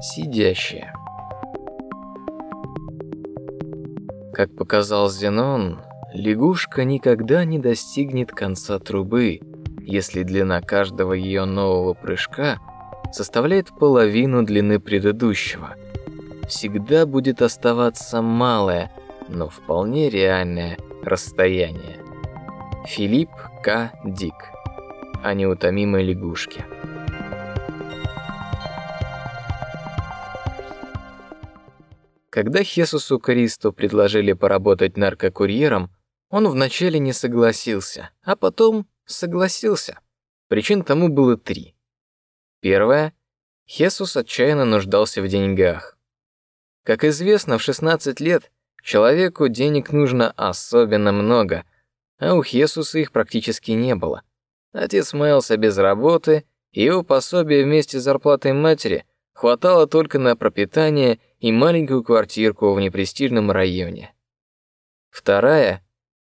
Сидящая. Как показал Зенон, лягушка никогда не достигнет конца трубы, если длина каждого ее нового прыжка составляет половину длины предыдущего. Всегда будет оставаться малое, но вполне реальное расстояние. Филипп К. Дик. О неутомимой лягушке. Когда Хесусу Кристо предложили поработать наркокурьером, он вначале не согласился, а потом согласился. Причин тому было три. Первое. Хесус отчаянно нуждался в деньгах. Как известно, в 16 лет человеку денег нужно особенно много, а у Хесуса их практически не было. Отец маялся без работы, и его пособие вместе с зарплатой матери хватало только на пропитание и маленькую квартирку в непрестижном районе. Вторая.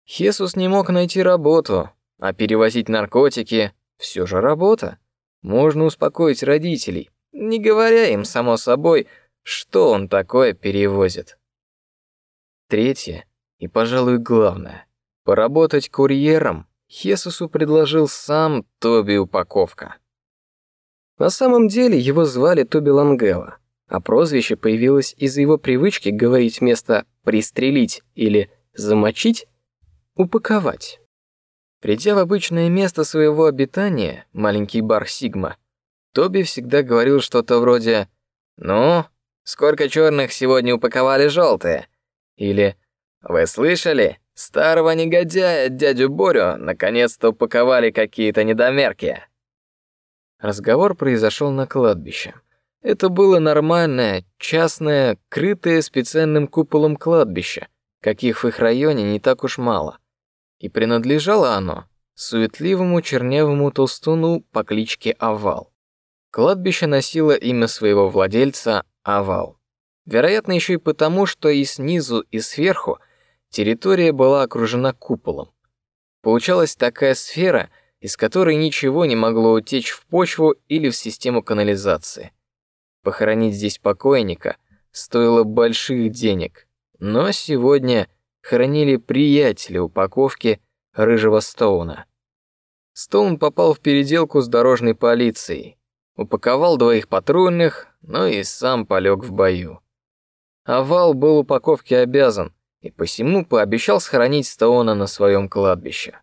Хесус не мог найти работу, а перевозить наркотики все же работа. Можно успокоить родителей, не говоря им само собой, что он такое перевозит. Третье и, пожалуй, главное. Поработать курьером Хесусу предложил сам Тоби Упаковка. На самом деле его звали Тоби Лангела, а прозвище появилось из-за его привычки говорить вместо «пристрелить» или «замочить» «упаковать». Придя в обычное место своего обитания, маленький бар Сигма, Тоби всегда говорил что-то вроде «Ну, сколько черных сегодня упаковали желтые?» или «Вы слышали? Старого негодяя, дядю Борю, наконец-то упаковали какие-то недомерки». Разговор произошел на кладбище. Это было нормальное, частное, крытое специальным куполом кладбище, каких в их районе не так уж мало и принадлежало оно суетливому чернявому толстуну по кличке Овал. Кладбище носило имя своего владельца Овал. Вероятно, еще и потому, что и снизу, и сверху территория была окружена куполом. Получалась такая сфера, из которой ничего не могло утечь в почву или в систему канализации. Похоронить здесь покойника стоило больших денег, но сегодня хоронили приятеля упаковки рыжего Стоуна. Стоун попал в переделку с дорожной полицией, упаковал двоих патрульных, но и сам полег в бою. Овал был упаковке обязан и посему пообещал сохранить Стоуна на своем кладбище.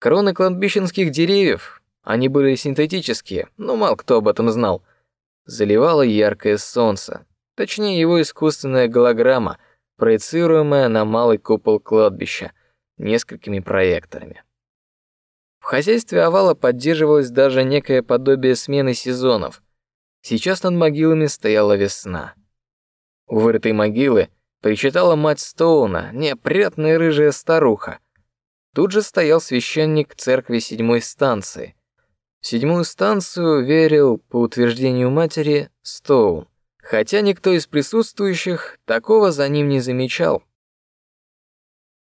Кроны кладбищенских деревьев, они были синтетические, но мало кто об этом знал, заливало яркое солнце, точнее его искусственная голограмма — проецируемая на малый купол кладбища несколькими проекторами. В хозяйстве овала поддерживалось даже некое подобие смены сезонов. Сейчас над могилами стояла весна. У вырытой могилы причитала мать Стоуна, неопрятная рыжая старуха. Тут же стоял священник церкви седьмой станции. Седьмую станцию верил, по утверждению матери, Стоун хотя никто из присутствующих такого за ним не замечал.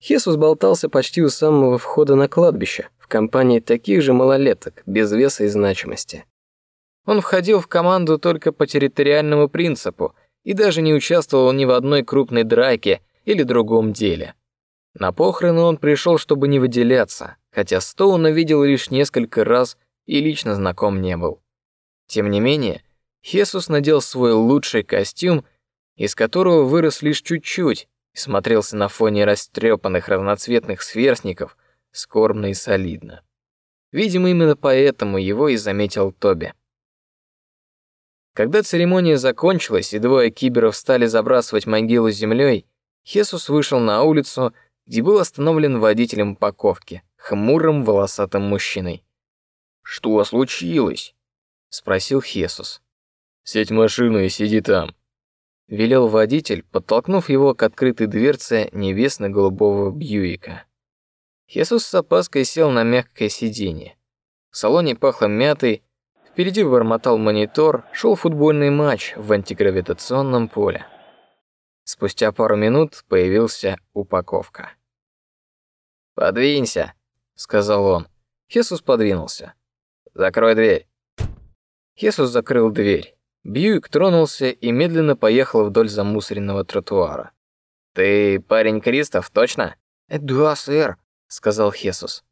Хесус болтался почти у самого входа на кладбище, в компании таких же малолеток, без веса и значимости. Он входил в команду только по территориальному принципу и даже не участвовал ни в одной крупной драке или другом деле. На похороны он пришел, чтобы не выделяться, хотя Стоуна видел лишь несколько раз и лично знаком не был. Тем не менее, Хесус надел свой лучший костюм, из которого вырос лишь чуть-чуть, и смотрелся на фоне растрепанных разноцветных сверстников скорбно и солидно. Видимо, именно поэтому его и заметил Тоби. Когда церемония закончилась и двое киберов стали забрасывать могилу землей, Хесус вышел на улицу, где был остановлен водителем упаковки, хмурым волосатым мужчиной. «Что случилось?» — спросил Хесус. В машину и сиди там», — велел водитель, подтолкнув его к открытой дверце небесно-голубого Бьюика. Хесус с опаской сел на мягкое сиденье. В салоне пахло мятой, впереди бормотал монитор, шел футбольный матч в антигравитационном поле. Спустя пару минут появился упаковка. «Подвинься», — сказал он. Хесус подвинулся. «Закрой дверь». Хесус закрыл дверь. Бьюик тронулся и медленно поехал вдоль замусоренного тротуара. «Ты парень Кристоф, точно?» «Да, сэр», — сказал Хесус.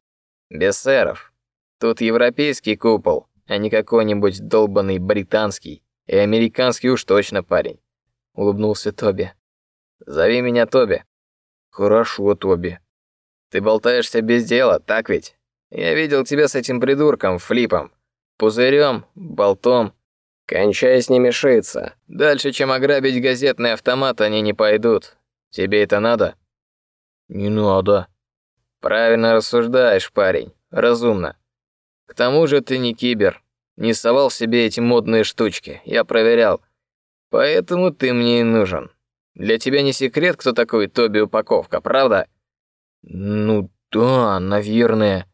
«Без сэров. Тут европейский купол, а не какой-нибудь долбанный британский. И американский уж точно парень», — улыбнулся Тоби. «Зови меня Тоби». «Хорошо, Тоби». «Ты болтаешься без дела, так ведь? Я видел тебя с этим придурком, Флипом. Пузырем, болтом. Кончай с ними шиться. Дальше, чем ограбить газетный автомат, они не пойдут. Тебе это надо?» «Не надо». «Правильно рассуждаешь, парень. Разумно. К тому же ты не кибер. Не совал себе эти модные штучки. Я проверял. Поэтому ты мне и нужен. Для тебя не секрет, кто такой Тоби Упаковка, правда? Ну да, наверное.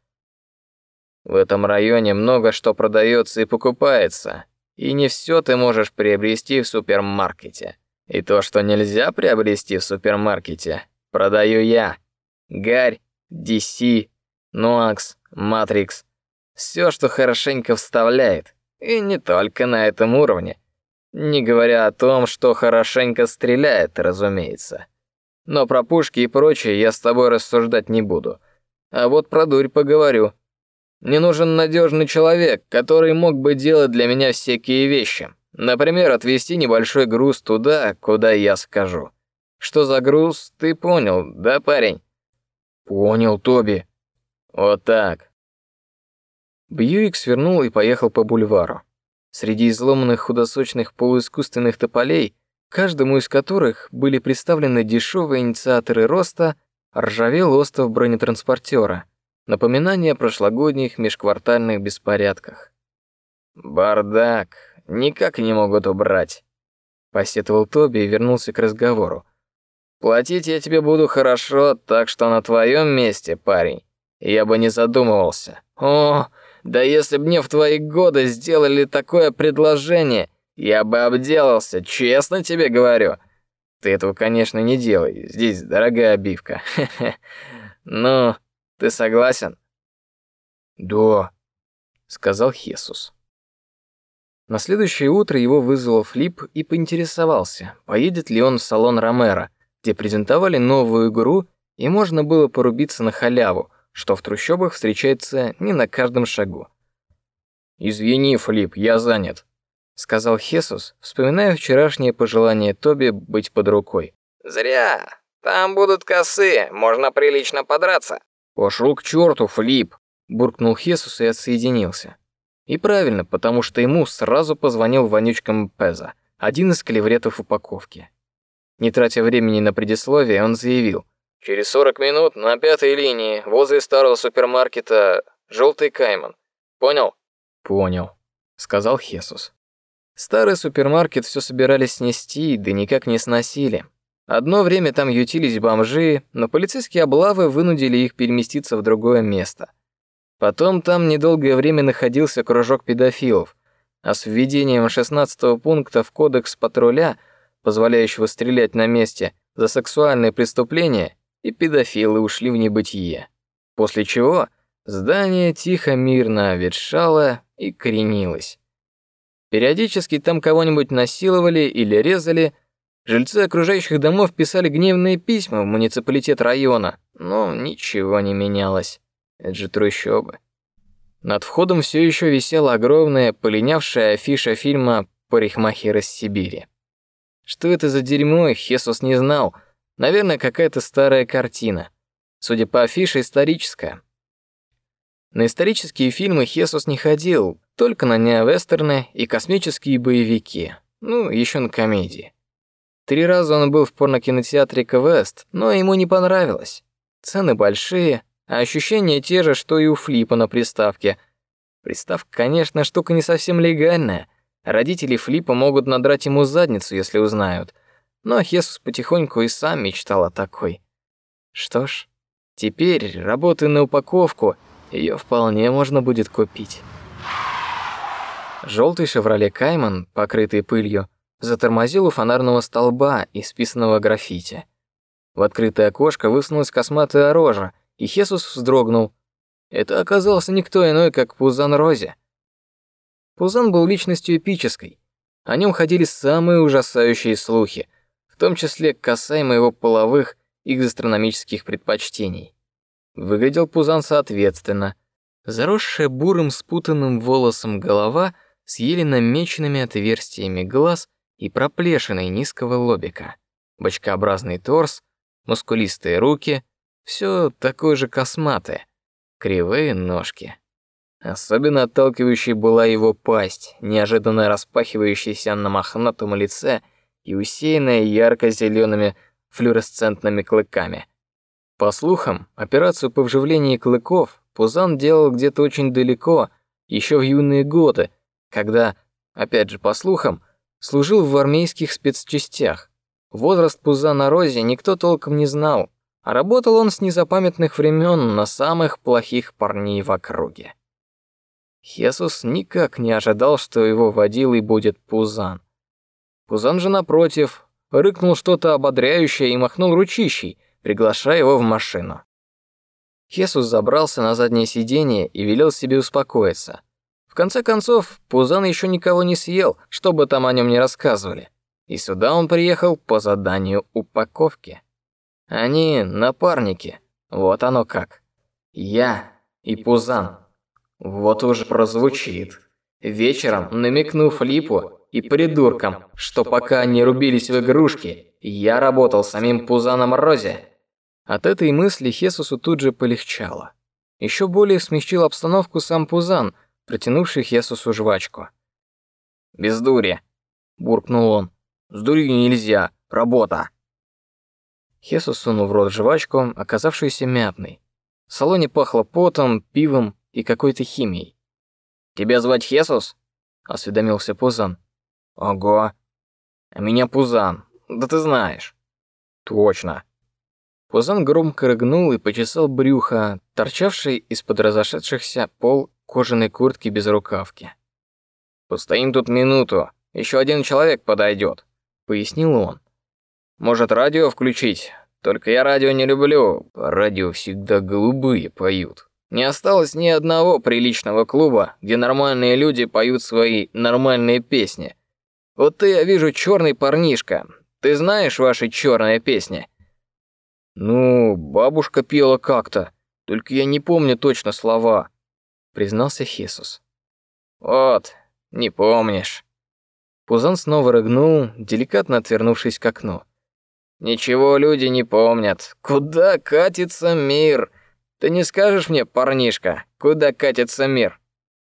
В этом районе много что продается и покупается, и не все ты можешь приобрести в супермаркете. И то, что нельзя приобрести в супермаркете, продаю я. Гарь, DC, Нуакс, Матрикс. Все, что хорошенько вставляет. И не только на этом уровне. Не говоря о том, что хорошенько стреляет, разумеется. Но про пушки и прочее я с тобой рассуждать не буду. А вот про дурь поговорю. Мне нужен надежный человек, который мог бы делать для меня всякие вещи. Например, отвезти небольшой груз туда, куда я скажу. Что за груз, ты понял, да, парень? Понял, Тоби. Вот так. Бьюик свернул и поехал по бульвару. Среди изломанных худосочных полуискусственных тополей, каждому из которых были представлены дешевые инициаторы роста, ржавел остов бронетранспортера, напоминание о прошлогодних межквартальных беспорядках. «Бардак, никак не могут убрать», — посетовал Тоби и вернулся к разговору. «Платить я тебе буду хорошо, так что на твоем месте, парень, я бы не задумывался. О, да если б мне в твои годы сделали такое предложение, я бы обделался, честно тебе говорю. Ты этого, конечно, не делай. Здесь дорогая обивка. Ну, ты согласен? Да, сказал Хесус. На следующее утро его вызвал Флип и поинтересовался, поедет ли он в салон Ромеро, где презентовали новую игру, и можно было порубиться на халяву, что в трущобах встречается не на каждом шагу. «Извини, Флип, я занят», — сказал Хесус, вспоминая вчерашнее пожелание Тоби быть под рукой. «Зря. Там будут косы, можно прилично подраться». «Пошел к черту, Флип», — буркнул Хесус и отсоединился. И правильно, потому что ему сразу позвонил вонючка Пеза, один из клевретов упаковки. Не тратя времени на предисловие, он заявил. Через 40 минут на пятой линии, возле старого супермаркета «Желтый Кайман». Понял?» «Понял», — сказал Хесус. Старый супермаркет все собирались снести, да никак не сносили. Одно время там ютились бомжи, но полицейские облавы вынудили их переместиться в другое место. Потом там недолгое время находился кружок педофилов, а с введением 16 пункта в кодекс патруля, позволяющего стрелять на месте за сексуальные преступления, и педофилы ушли в небытие. После чего здание тихо мирно ветшало и коренилось. Периодически там кого-нибудь насиловали или резали. Жильцы окружающих домов писали гневные письма в муниципалитет района, но ничего не менялось. Это же трущобы. Над входом все еще висела огромная, полинявшая афиша фильма «Парикмахер из Сибири». Что это за дерьмо, Хесус не знал, Наверное, какая-то старая картина. Судя по афише, историческая. На исторические фильмы Хесус не ходил, только на неовестерны и космические боевики. Ну, еще на комедии. Три раза он был в порнокинотеатре Квест, но ему не понравилось. Цены большие, а ощущения те же, что и у Флипа на приставке. Приставка, конечно, штука не совсем легальная. Родители Флипа могут надрать ему задницу, если узнают — но Хесус потихоньку и сам мечтал о такой. Что ж, теперь, работая на упаковку, ее вполне можно будет купить. Желтый «Шевроле Кайман», покрытый пылью, затормозил у фонарного столба, исписанного граффити. В открытое окошко высунулась косматая рожа, и Хесус вздрогнул. Это оказался никто иной, как Пузан Рози. Пузан был личностью эпической. О нем ходили самые ужасающие слухи, в том числе касаемо его половых и гастрономических предпочтений. Выглядел Пузан соответственно. Заросшая бурым спутанным волосом голова с еле намеченными отверстиями глаз и проплешиной низкого лобика, бочкообразный торс, мускулистые руки, все такое же косматое, кривые ножки. Особенно отталкивающей была его пасть, неожиданно распахивающаяся на мохнатом лице и усеянная ярко-зелеными флуоресцентными клыками. По слухам, операцию по вживлению клыков Пузан делал где-то очень далеко, еще в юные годы, когда, опять же по слухам, служил в армейских спецчастях. Возраст Пузана Рози никто толком не знал, а работал он с незапамятных времен на самых плохих парней в округе. Хесус никак не ожидал, что его водилой будет Пузан. Пузан же напротив рыкнул что-то ободряющее и махнул ручищей, приглашая его в машину. Хесус забрался на заднее сиденье и велел себе успокоиться. В конце концов, Пузан еще никого не съел, чтобы там о нем не рассказывали. И сюда он приехал по заданию упаковки. Они напарники, вот оно как. Я и Пузан. Вот уж прозвучит. Вечером, намекнув Липу и придуркам, что пока они рубились в игрушки, я работал самим Пузаном Розе. От этой мысли Хесусу тут же полегчало. Еще более смягчил обстановку сам Пузан, протянувший Хесусу жвачку. «Без дури», — буркнул он. «С дурью нельзя, работа». Хесус сунул в рот жвачку, оказавшуюся мятной. В салоне пахло потом, пивом и какой-то химией. «Тебя звать Хесус?» — осведомился Пузан. «Ого. А меня Пузан. Да ты знаешь». «Точно». Пузан громко рыгнул и почесал брюхо, торчавший из-под разошедшихся пол кожаной куртки без рукавки. «Постоим тут минуту, еще один человек подойдет», — пояснил он. «Может, радио включить? Только я радио не люблю, радио всегда голубые поют». Не осталось ни одного приличного клуба, где нормальные люди поют свои нормальные песни. Вот ты, я вижу, черный парнишка. Ты знаешь ваши черные песни? Ну, бабушка пела как-то, только я не помню точно слова, признался Хесус. Вот, не помнишь. Пузан снова рыгнул, деликатно отвернувшись к окну. Ничего люди не помнят. Куда катится мир? Ты не скажешь мне, парнишка, куда катится мир?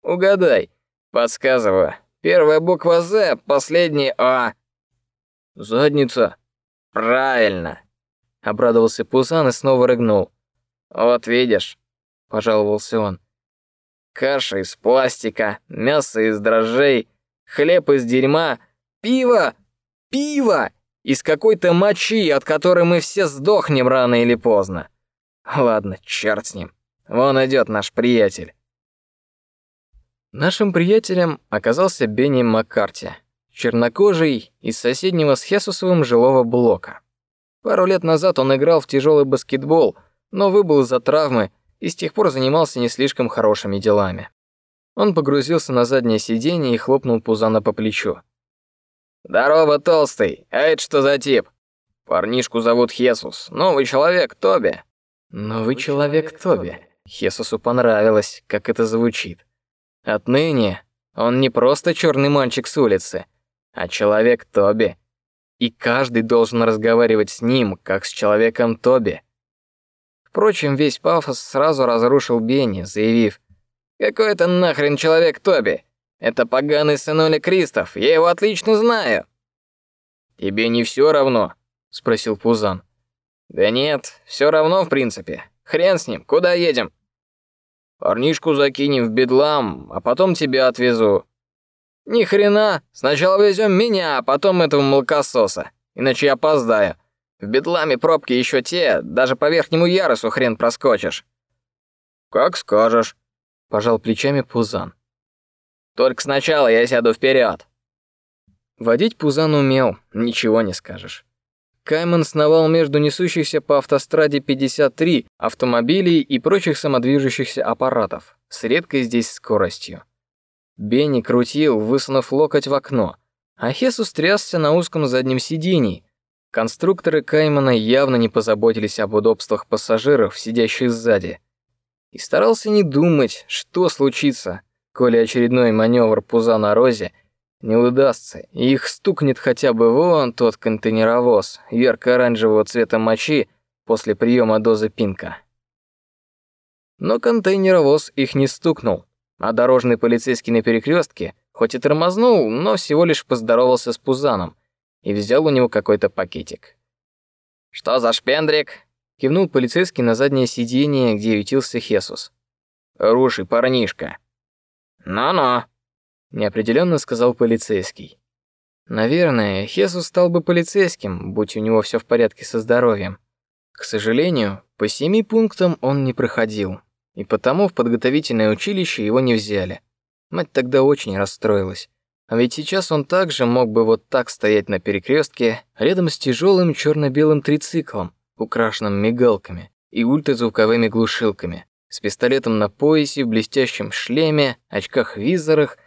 Угадай. Подсказываю. Первая буква З, последняя А. Задница. Правильно. Обрадовался Пузан и снова рыгнул. Вот видишь, пожаловался он. Каша из пластика, мясо из дрожжей, хлеб из дерьма, пиво, пиво из какой-то мочи, от которой мы все сдохнем рано или поздно. Ладно, черт с ним. Вон идет наш приятель. Нашим приятелем оказался Бенни Маккарти, чернокожий из соседнего с Хесусовым жилого блока. Пару лет назад он играл в тяжелый баскетбол, но выбыл из-за травмы и с тех пор занимался не слишком хорошими делами. Он погрузился на заднее сиденье и хлопнул Пузана по плечу. «Здорово, толстый! А это что за тип?» «Парнишку зовут Хесус, новый человек, Тоби. Новый человек Тоби. Хесусу понравилось, как это звучит. Отныне он не просто черный мальчик с улицы, а человек Тоби. И каждый должен разговаривать с ним, как с человеком Тоби. Впрочем, весь пафос сразу разрушил Бенни, заявив, «Какой это нахрен человек Тоби? Это поганый сынуля Кристоф, я его отлично знаю». «Тебе не все равно?» — спросил Пузан. Да нет, все равно в принципе. Хрен с ним, куда едем? Парнишку закинем в бедлам, а потом тебя отвезу. Ни хрена, сначала везем меня, а потом этого молокососа, иначе я опоздаю. В бедламе пробки еще те, даже по верхнему ярусу хрен проскочишь. Как скажешь, пожал плечами Пузан. Только сначала я сяду вперед. Водить Пузан умел, ничего не скажешь. Кайман сновал между несущихся по автостраде 53 автомобилей и прочих самодвижущихся аппаратов с редкой здесь скоростью. Бенни крутил, высунув локоть в окно. а Хесус трясся на узком заднем сидении. Конструкторы Каймана явно не позаботились об удобствах пассажиров, сидящих сзади. И старался не думать, что случится, коли очередной маневр пуза на розе не удастся, и их стукнет хотя бы вон тот контейнеровоз ярко-оранжевого цвета мочи после приема дозы пинка. Но контейнеровоз их не стукнул, а дорожный полицейский на перекрестке, хоть и тормознул, но всего лишь поздоровался с Пузаном и взял у него какой-то пакетик. «Что за шпендрик?» — кивнул полицейский на заднее сиденье, где ютился Хесус. «Руший парнишка». «Ну-ну», — неопределенно сказал полицейский. Наверное, Хесус стал бы полицейским, будь у него все в порядке со здоровьем. К сожалению, по семи пунктам он не проходил и потому в подготовительное училище его не взяли. Мать тогда очень расстроилась. А ведь сейчас он также мог бы вот так стоять на перекрестке рядом с тяжелым черно-белым трициклом, украшенным мигалками и ультразвуковыми глушилками, с пистолетом на поясе, в блестящем шлеме, очках-визорах.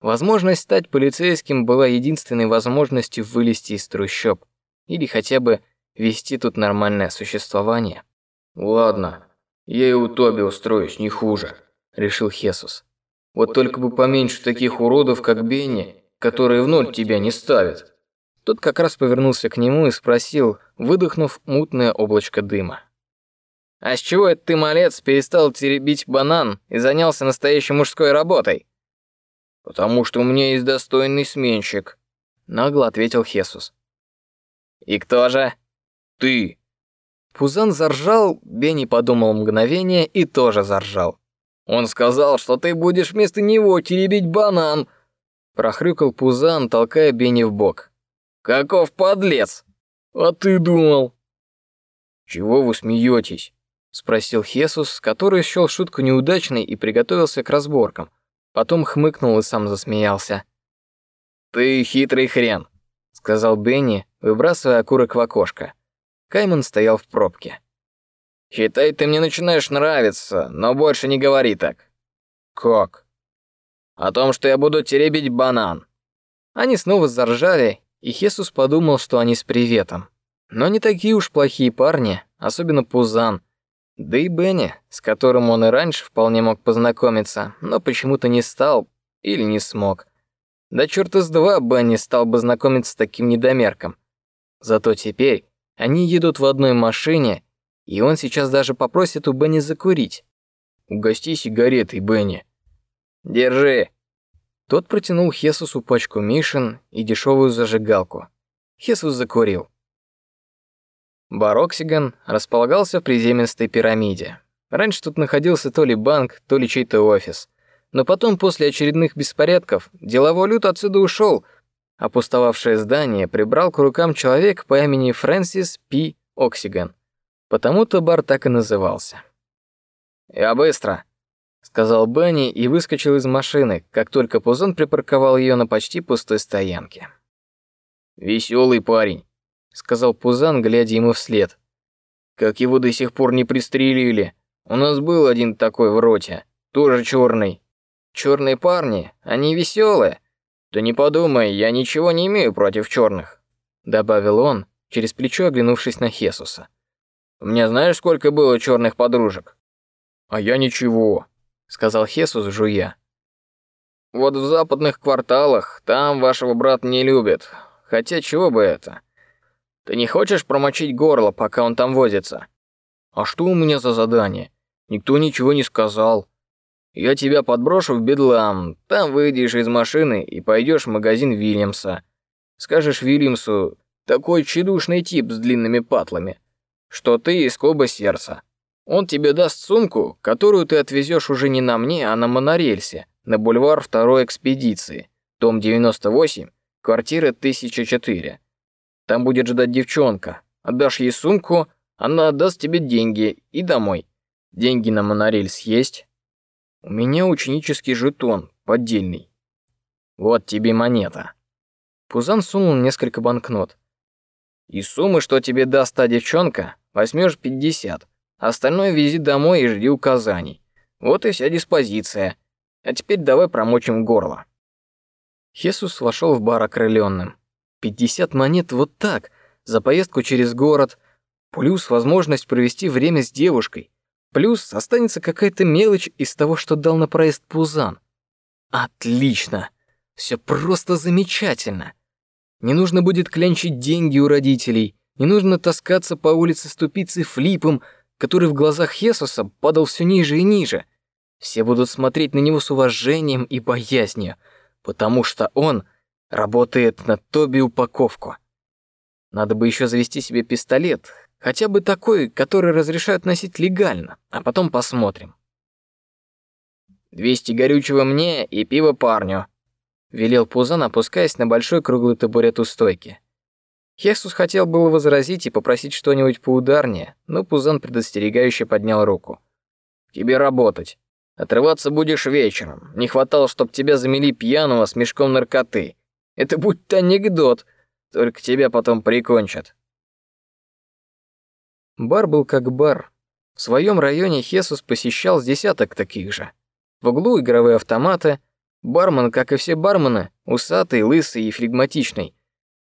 Возможность стать полицейским была единственной возможностью вылезти из трущоб или хотя бы вести тут нормальное существование. Ладно, я и у Тоби устроюсь не хуже, решил Хесус. Вот только бы поменьше таких уродов, как Бенни, которые в ноль тебя не ставят. Тот как раз повернулся к нему и спросил, выдохнув мутное облачко дыма. «А с чего это ты, малец, перестал теребить банан и занялся настоящей мужской работой?» «Потому что у меня есть достойный сменщик», — нагло ответил Хесус. «И кто же?» «Ты», Пузан заржал, Бенни подумал мгновение и тоже заржал. «Он сказал, что ты будешь вместо него теребить банан!» Прохрюкал Пузан, толкая Бенни в бок. «Каков подлец! А ты думал!» «Чего вы смеетесь?» Спросил Хесус, который счел шутку неудачной и приготовился к разборкам. Потом хмыкнул и сам засмеялся. «Ты хитрый хрен», — сказал Бенни, выбрасывая окурок в окошко. Кайман стоял в пробке. «Считай, ты мне начинаешь нравиться, но больше не говори так». «Как?» «О том, что я буду теребить банан». Они снова заржали, и Хесус подумал, что они с приветом. Но не такие уж плохие парни, особенно Пузан. Да и Бенни, с которым он и раньше вполне мог познакомиться, но почему-то не стал или не смог. Да черта с два Бенни стал бы знакомиться с таким недомерком. Зато теперь они едут в одной машине, и он сейчас даже попросит у Бенни закурить. «Угости сигаретой, Бенни». «Держи». Тот протянул Хесусу пачку Мишин и дешевую зажигалку. Хесус закурил. Бароксиган располагался в приземистой пирамиде. Раньше тут находился то ли банк, то ли чей-то офис. Но потом, после очередных беспорядков, деловой люд отсюда ушел, Опустовавшее здание прибрал к рукам человек по имени Фрэнсис П. Оксиган. Потому-то бар так и назывался. «Я быстро», — сказал Бенни и выскочил из машины, как только Пузон припарковал ее на почти пустой стоянке. Веселый парень», — сказал Пузан, глядя ему вслед. «Как его до сих пор не пристрелили. У нас был один такой в роте, тоже черный. Черные парни, они веселые. «Да не подумай, я ничего не имею против черных», — добавил он, через плечо оглянувшись на Хесуса. «У меня знаешь, сколько было черных подружек?» «А я ничего», — сказал Хесус, жуя. «Вот в западных кварталах, там вашего брата не любят. Хотя чего бы это? Ты не хочешь промочить горло, пока он там возится?» «А что у меня за задание? Никто ничего не сказал», я тебя подброшу в Бедлам, там выйдешь из машины и пойдешь в магазин Вильямса. Скажешь Вильямсу, такой чудушный тип с длинными патлами, что ты из клуба сердца. Он тебе даст сумку, которую ты отвезешь уже не на мне, а на монорельсе, на бульвар второй экспедиции, дом 98, квартира 1004. Там будет ждать девчонка. Отдашь ей сумку, она отдаст тебе деньги и домой. Деньги на монорельс есть? У меня ученический жетон, поддельный. Вот тебе монета. Пузан сунул несколько банкнот. Из суммы, что тебе даст та девчонка, возьмешь пятьдесят. Остальное вези домой и жди указаний. Вот и вся диспозиция. А теперь давай промочим горло. Хесус вошел в бар окрыленным. 50 монет вот так, за поездку через город, плюс возможность провести время с девушкой, плюс останется какая-то мелочь из того, что дал на проезд Пузан. Отлично! Все просто замечательно. Не нужно будет клянчить деньги у родителей, не нужно таскаться по улице ступицей флипом, который в глазах Хесуса падал все ниже и ниже. Все будут смотреть на него с уважением и боязнью, потому что он работает на Тоби упаковку. Надо бы еще завести себе пистолет, хотя бы такой, который разрешают носить легально, а потом посмотрим. «Двести горючего мне и пиво парню», — велел Пузан, опускаясь на большой круглый табурет у стойки. Хесус хотел было возразить и попросить что-нибудь поударнее, но Пузан предостерегающе поднял руку. «Тебе работать. Отрываться будешь вечером. Не хватало, чтоб тебя замели пьяного с мешком наркоты. Это будь-то анекдот, только тебя потом прикончат». Бар был как бар. В своем районе Хесус посещал с десяток таких же. В углу игровые автоматы. Бармен, как и все бармены, усатый, лысый и флегматичный.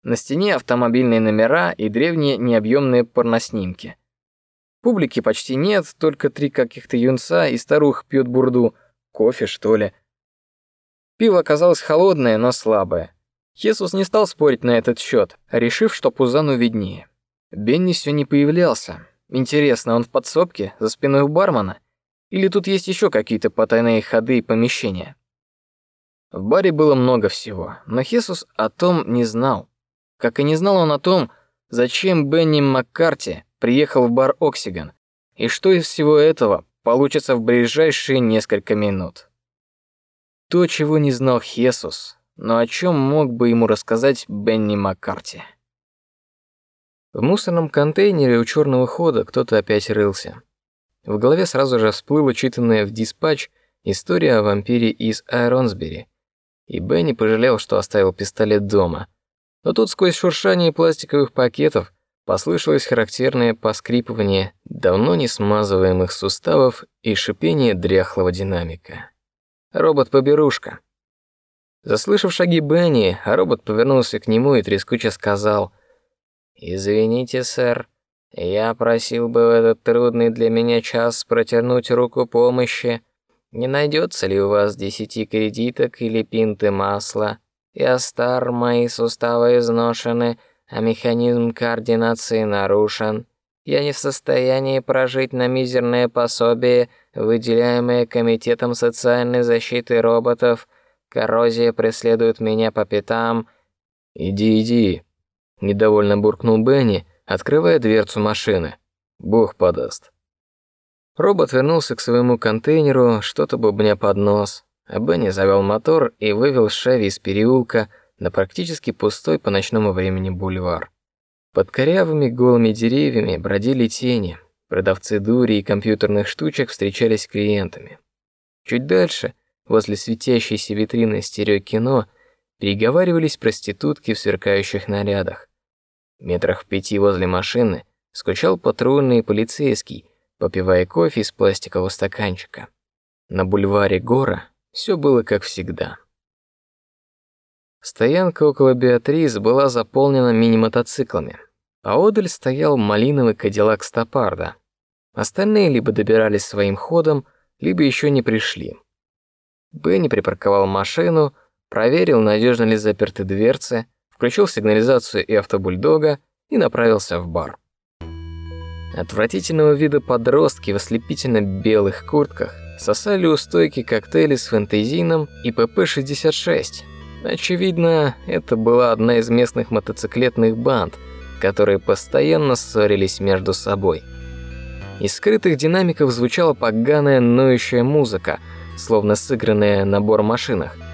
На стене автомобильные номера и древние необъемные порноснимки. Публики почти нет, только три каких-то юнца и старух пьют бурду. Кофе, что ли. Пиво оказалось холодное, но слабое. Хесус не стал спорить на этот счет, решив, что Пузану виднее. Бенни все не появлялся. Интересно, он в подсобке, за спиной у бармена? Или тут есть еще какие-то потайные ходы и помещения? В баре было много всего, но Хесус о том не знал. Как и не знал он о том, зачем Бенни Маккарти приехал в бар Оксиган, и что из всего этого получится в ближайшие несколько минут. То, чего не знал Хесус, но о чем мог бы ему рассказать Бенни Маккарти. В мусорном контейнере у черного хода кто-то опять рылся. В голове сразу же всплыла читанная в диспатч история о вампире из Айронсбери, и Бенни пожалел, что оставил пистолет дома. Но тут сквозь шуршание пластиковых пакетов послышалось характерное поскрипывание давно не смазываемых суставов и шипение дряхлого динамика. Робот-поберушка. Заслышав шаги Бенни, робот повернулся к нему и трескуче сказал: "Извините, сэр, я просил бы в этот трудный для меня час протянуть руку помощи. Не найдется ли у вас десяти кредиток или пинты масла? Я стар, мои суставы изношены, а механизм координации нарушен. Я не в состоянии прожить на мизерное пособие, выделяемое Комитетом социальной защиты роботов. Коррозия преследует меня по пятам. Иди, иди, недовольно буркнул Бенни открывая дверцу машины. Бог подаст. Робот вернулся к своему контейнеру, что-то бубня под нос, а Бенни завел мотор и вывел Шеви из переулка на практически пустой по ночному времени бульвар. Под корявыми голыми деревьями бродили тени, продавцы дури и компьютерных штучек встречались с клиентами. Чуть дальше, возле светящейся витрины стереокино, переговаривались проститутки в сверкающих нарядах. Метрах в пяти возле машины скучал патрульный полицейский, попивая кофе из пластикового стаканчика. На бульваре Гора все было как всегда. Стоянка около Беатрис была заполнена мини-мотоциклами. Поодаль стоял малиновый Кадиллак Стопарда. Остальные либо добирались своим ходом, либо еще не пришли. Бенни припарковал машину, проверил, надежно ли заперты дверцы, включил сигнализацию и автобульдога и направился в бар. Отвратительного вида подростки в ослепительно белых куртках сосали у стойки коктейли с фэнтезином и ПП-66. Очевидно, это была одна из местных мотоциклетных банд, которые постоянно ссорились между собой. Из скрытых динамиков звучала поганая ноющая музыка, словно сыгранная на бор-машинах –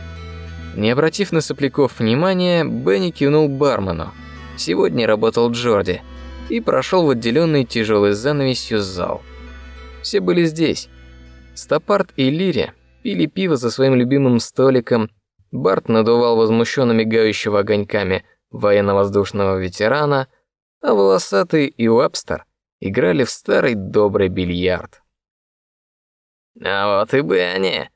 не обратив на сопляков внимания, Бенни кивнул бармену. Сегодня работал Джорди и прошел в отделенный тяжелой занавесью зал. Все были здесь. Стопарт и Лири пили пиво за своим любимым столиком. Барт надувал возмущенно мигающего огоньками военно-воздушного ветерана, а волосатый и Уэбстер играли в старый добрый бильярд. А вот и Бенни,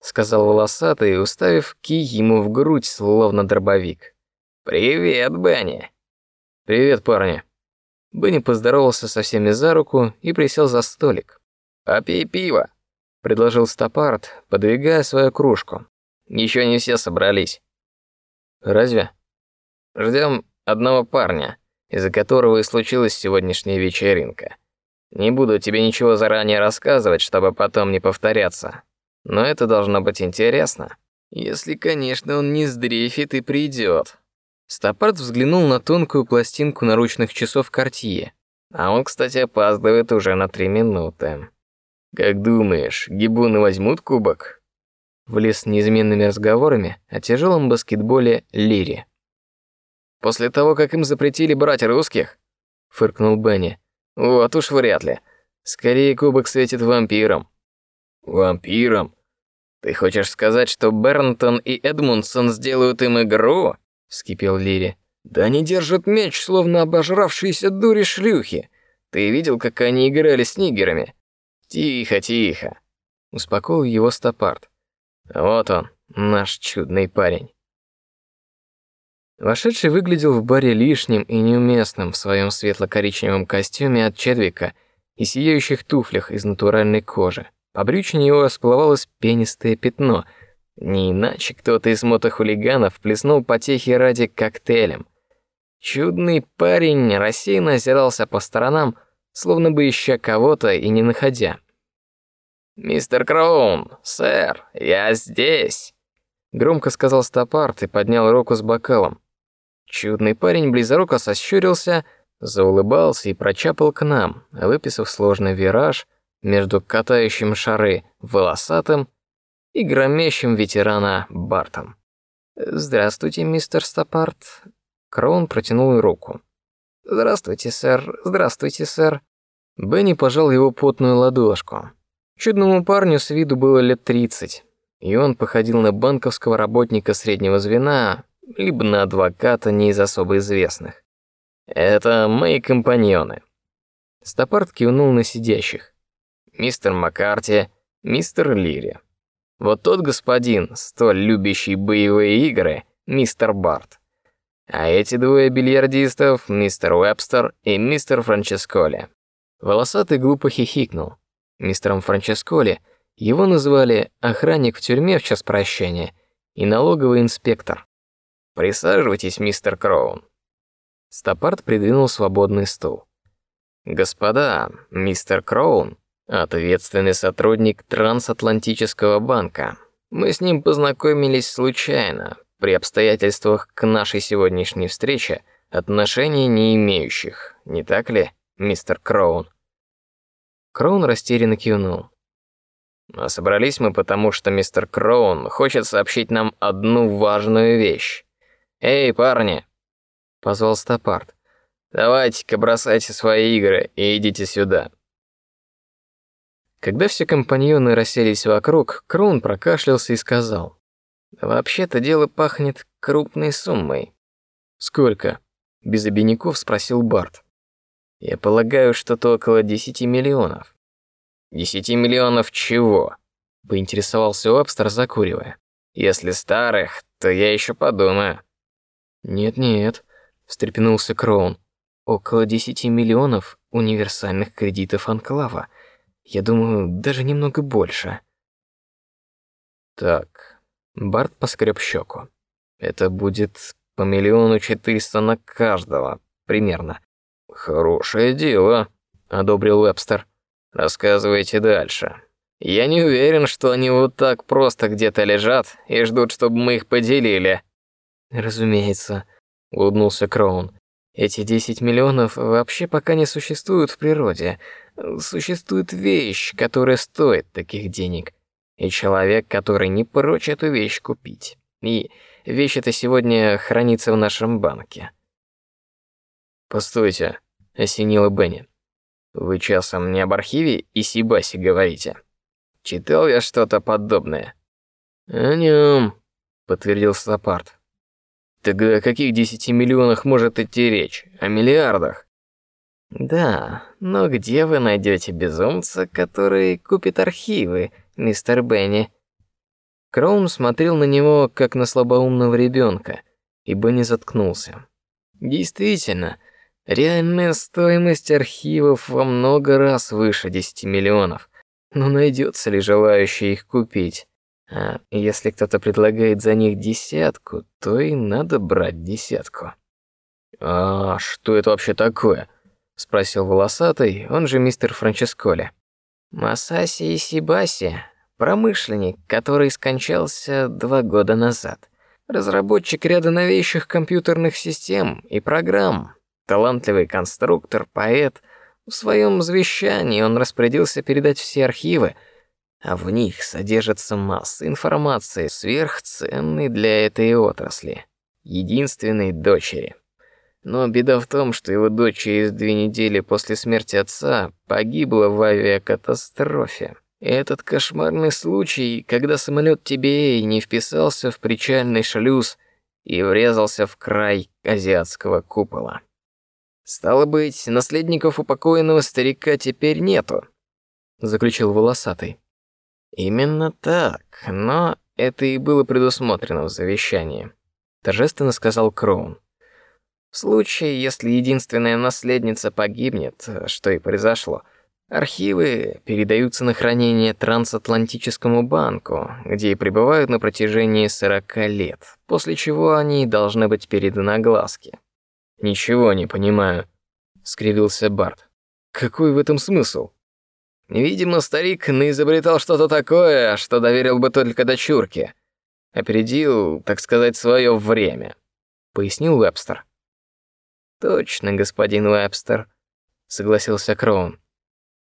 сказал волосатый, уставив ки ему в грудь, словно дробовик. Привет, Бенни. Привет, парни. Бенни поздоровался со всеми за руку и присел за столик. «Попей пиво», — предложил Стопарт, подвигая свою кружку. Еще не все собрались. Разве? Ждем одного парня, из-за которого и случилась сегодняшняя вечеринка. Не буду тебе ничего заранее рассказывать, чтобы потом не повторяться. Но это должно быть интересно. Если, конечно, он не сдрейфит и придет. Стопарт взглянул на тонкую пластинку наручных часов Cartier. А он, кстати, опаздывает уже на три минуты. Как думаешь, гибуны возьмут кубок? Влез неизменными разговорами о тяжелом баскетболе Лири. После того, как им запретили брать русских, фыркнул Бенни. Вот уж вряд ли. Скорее кубок светит вампирам. Вампирам? Ты хочешь сказать, что Бернтон и Эдмундсон сделают им игру? вскипел Лири. Да они держат меч, словно обожравшиеся дури шлюхи. Ты видел, как они играли с нигерами? Тихо, тихо. Успокоил его Стопарт. Вот он, наш чудный парень. Вошедший выглядел в баре лишним и неуместным в своем светло-коричневом костюме от Чедвика и сияющих туфлях из натуральной кожи. По брючине его расплывалось пенистое пятно. Не иначе кто-то из мотохулиганов плеснул потехи ради коктейлем. Чудный парень рассеянно озирался по сторонам, словно бы ища кого-то и не находя. «Мистер Кроун, сэр, я здесь!» Громко сказал Стопарт и поднял руку с бокалом. Чудный парень близоруко сощурился, заулыбался и прочапал к нам, выписав сложный вираж между катающим шары волосатым и громящим ветерана Бартом. «Здравствуйте, мистер Стопарт». Кроун протянул руку. «Здравствуйте, сэр. Здравствуйте, сэр». Бенни пожал его потную ладошку. Чудному парню с виду было лет тридцать, и он походил на банковского работника среднего звена, либо на адвоката не из особо известных. Это мои компаньоны. Стопарт кивнул на сидящих. Мистер Маккарти, мистер Лири. Вот тот господин, столь любящий боевые игры, мистер Барт. А эти двое бильярдистов, мистер Уэбстер и мистер Франческоли. Волосатый глупо хихикнул. Мистером Франческоли его называли охранник в тюрьме в час прощания и налоговый инспектор. Присаживайтесь, мистер Кроун. Стопарт придвинул свободный стул. Господа, мистер Кроун, ответственный сотрудник трансатлантического банка. Мы с ним познакомились случайно, при обстоятельствах к нашей сегодняшней встрече отношений не имеющих, не так ли, мистер Кроун? Кроун растерянно кивнул. А собрались мы потому, что мистер Кроун хочет сообщить нам одну важную вещь. «Эй, парни!» — позвал Стопарт. «Давайте-ка бросайте свои игры и идите сюда». Когда все компаньоны расселись вокруг, Кроун прокашлялся и сказал. «Вообще-то дело пахнет крупной суммой». «Сколько?» — без обиняков спросил Барт. «Я полагаю, что-то около десяти миллионов». «Десяти миллионов чего?» — поинтересовался Уэбстер, закуривая. «Если старых, то я еще подумаю». «Нет-нет», — встрепенулся Кроун. «Около десяти миллионов универсальных кредитов Анклава. Я думаю, даже немного больше». «Так», — Барт поскреб щеку. «Это будет по миллиону четыреста на каждого, примерно». «Хорошее дело», — одобрил Вебстер. «Рассказывайте дальше». «Я не уверен, что они вот так просто где-то лежат и ждут, чтобы мы их поделили», Разумеется, улыбнулся Кроун. Эти 10 миллионов вообще пока не существуют в природе. Существует вещь, которая стоит таких денег, и человек, который не прочь эту вещь купить. И вещь эта сегодня хранится в нашем банке. Постойте, осенила Бенни. Вы часом не об архиве и Сибасе говорите? Читал я что-то подобное. О нем, подтвердил Сапарт. Тогда о каких десяти миллионах может идти речь? О миллиардах? Да, но где вы найдете безумца, который купит архивы, мистер Бенни? Кроун смотрел на него как на слабоумного ребенка, ибо не заткнулся. Действительно, реальная стоимость архивов во много раз выше 10 миллионов. Но найдется ли желающий их купить? А если кто-то предлагает за них десятку, то и надо брать десятку. А что это вообще такое? спросил волосатый, он же мистер Франческоли. Масаси Сибаси, промышленник, который скончался два года назад. Разработчик ряда новейших компьютерных систем и программ, талантливый конструктор, поэт. В своем завещании он распорядился передать все архивы, а в них содержится масса информации, сверхценной для этой отрасли, единственной дочери. Но беда в том, что его дочь через две недели после смерти отца погибла в авиакатастрофе. Этот кошмарный случай, когда самолет TBA не вписался в причальный шлюз и врезался в край азиатского купола. Стало быть, наследников упокоенного старика теперь нету, заключил волосатый. Именно так, но это и было предусмотрено в завещании, торжественно сказал Кроун. В случае, если единственная наследница погибнет, что и произошло, архивы передаются на хранение трансатлантическому банку, где и пребывают на протяжении 40 лет, после чего они должны быть переданы огласке. Ничего не понимаю, скривился Барт. Какой в этом смысл? Видимо, старик наизобретал что-то такое, что доверил бы только дочурке. Опередил, так сказать, свое время, пояснил Вебстер. Точно, господин Уэбстер, согласился Кроун.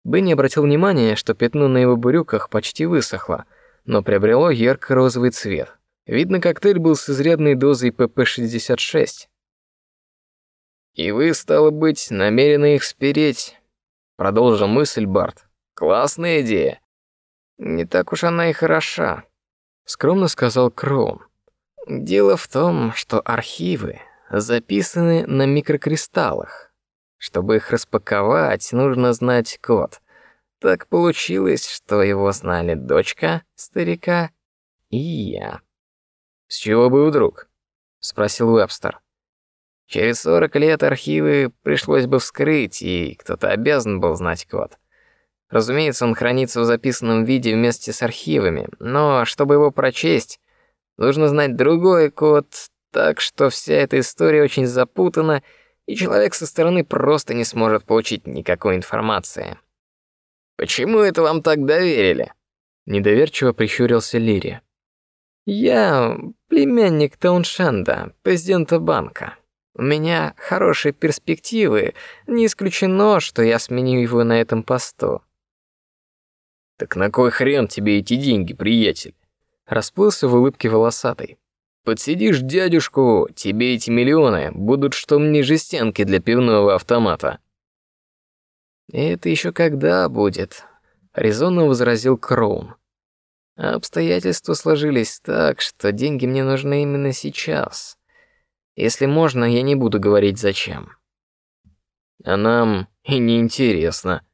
Бенни обратил внимание, что пятно на его брюках почти высохло, но приобрело ярко-розовый цвет. Видно, коктейль был с изрядной дозой ПП-66. И вы, стало быть, намерены их спереть, продолжил мысль Барт. Классная идея. Не так уж она и хороша, скромно сказал Кроун. Дело в том, что архивы записаны на микрокристаллах. Чтобы их распаковать, нужно знать код. Так получилось, что его знали дочка старика и я. С чего бы вдруг? спросил Уэбстер. Через сорок лет архивы пришлось бы вскрыть, и кто-то обязан был знать код. Разумеется, он хранится в записанном виде вместе с архивами, но чтобы его прочесть, нужно знать другой код, так что вся эта история очень запутана, и человек со стороны просто не сможет получить никакой информации. Почему это вам так доверили? Недоверчиво прищурился Лири. Я племянник Тауншенда, президента банка. У меня хорошие перспективы, не исключено, что я сменю его на этом посту. Так на кой хрен тебе эти деньги, приятель? Расплылся в улыбке волосатый. Подсидишь дядюшку, тебе эти миллионы будут что мне жестянки для пивного автомата. Это еще когда будет? резонно возразил Кроун. Обстоятельства сложились так, что деньги мне нужны именно сейчас. Если можно, я не буду говорить зачем. А нам и не интересно,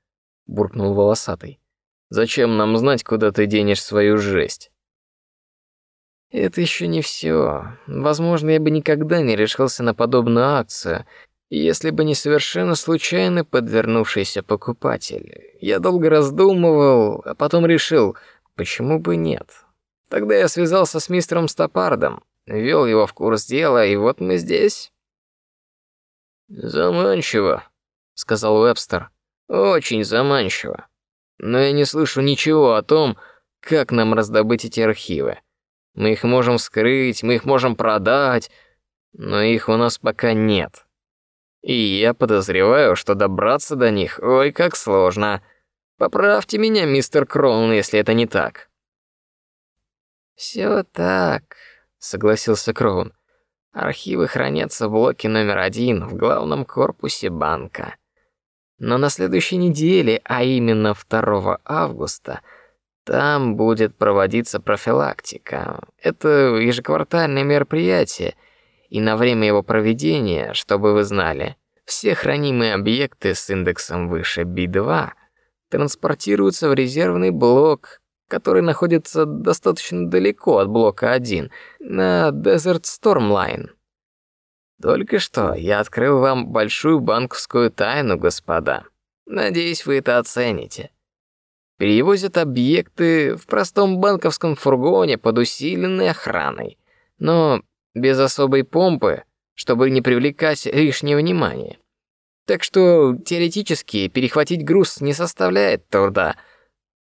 буркнул волосатый. Зачем нам знать, куда ты денешь свою жесть? Это еще не все. Возможно, я бы никогда не решился на подобную акцию, если бы не совершенно случайно подвернувшийся покупатель. Я долго раздумывал, а потом решил, почему бы нет. Тогда я связался с мистером Стопардом, ввел его в курс дела, и вот мы здесь. Заманчиво, сказал Вебстер. Очень заманчиво. Но я не слышу ничего о том, как нам раздобыть эти архивы. Мы их можем скрыть, мы их можем продать, но их у нас пока нет. И я подозреваю, что добраться до них, ой, как сложно. Поправьте меня, мистер Кроун, если это не так. Все так, согласился Кроун. Архивы хранятся в блоке номер один в главном корпусе банка. Но на следующей неделе, а именно 2 августа, там будет проводиться профилактика. Это ежеквартальное мероприятие, и на время его проведения, чтобы вы знали, все хранимые объекты с индексом выше B2 транспортируются в резервный блок, который находится достаточно далеко от блока 1, на Desert Storm. Только что я открыл вам большую банковскую тайну, господа. Надеюсь, вы это оцените. Перевозят объекты в простом банковском фургоне под усиленной охраной, но без особой помпы, чтобы не привлекать лишнее внимание. Так что теоретически перехватить груз не составляет труда.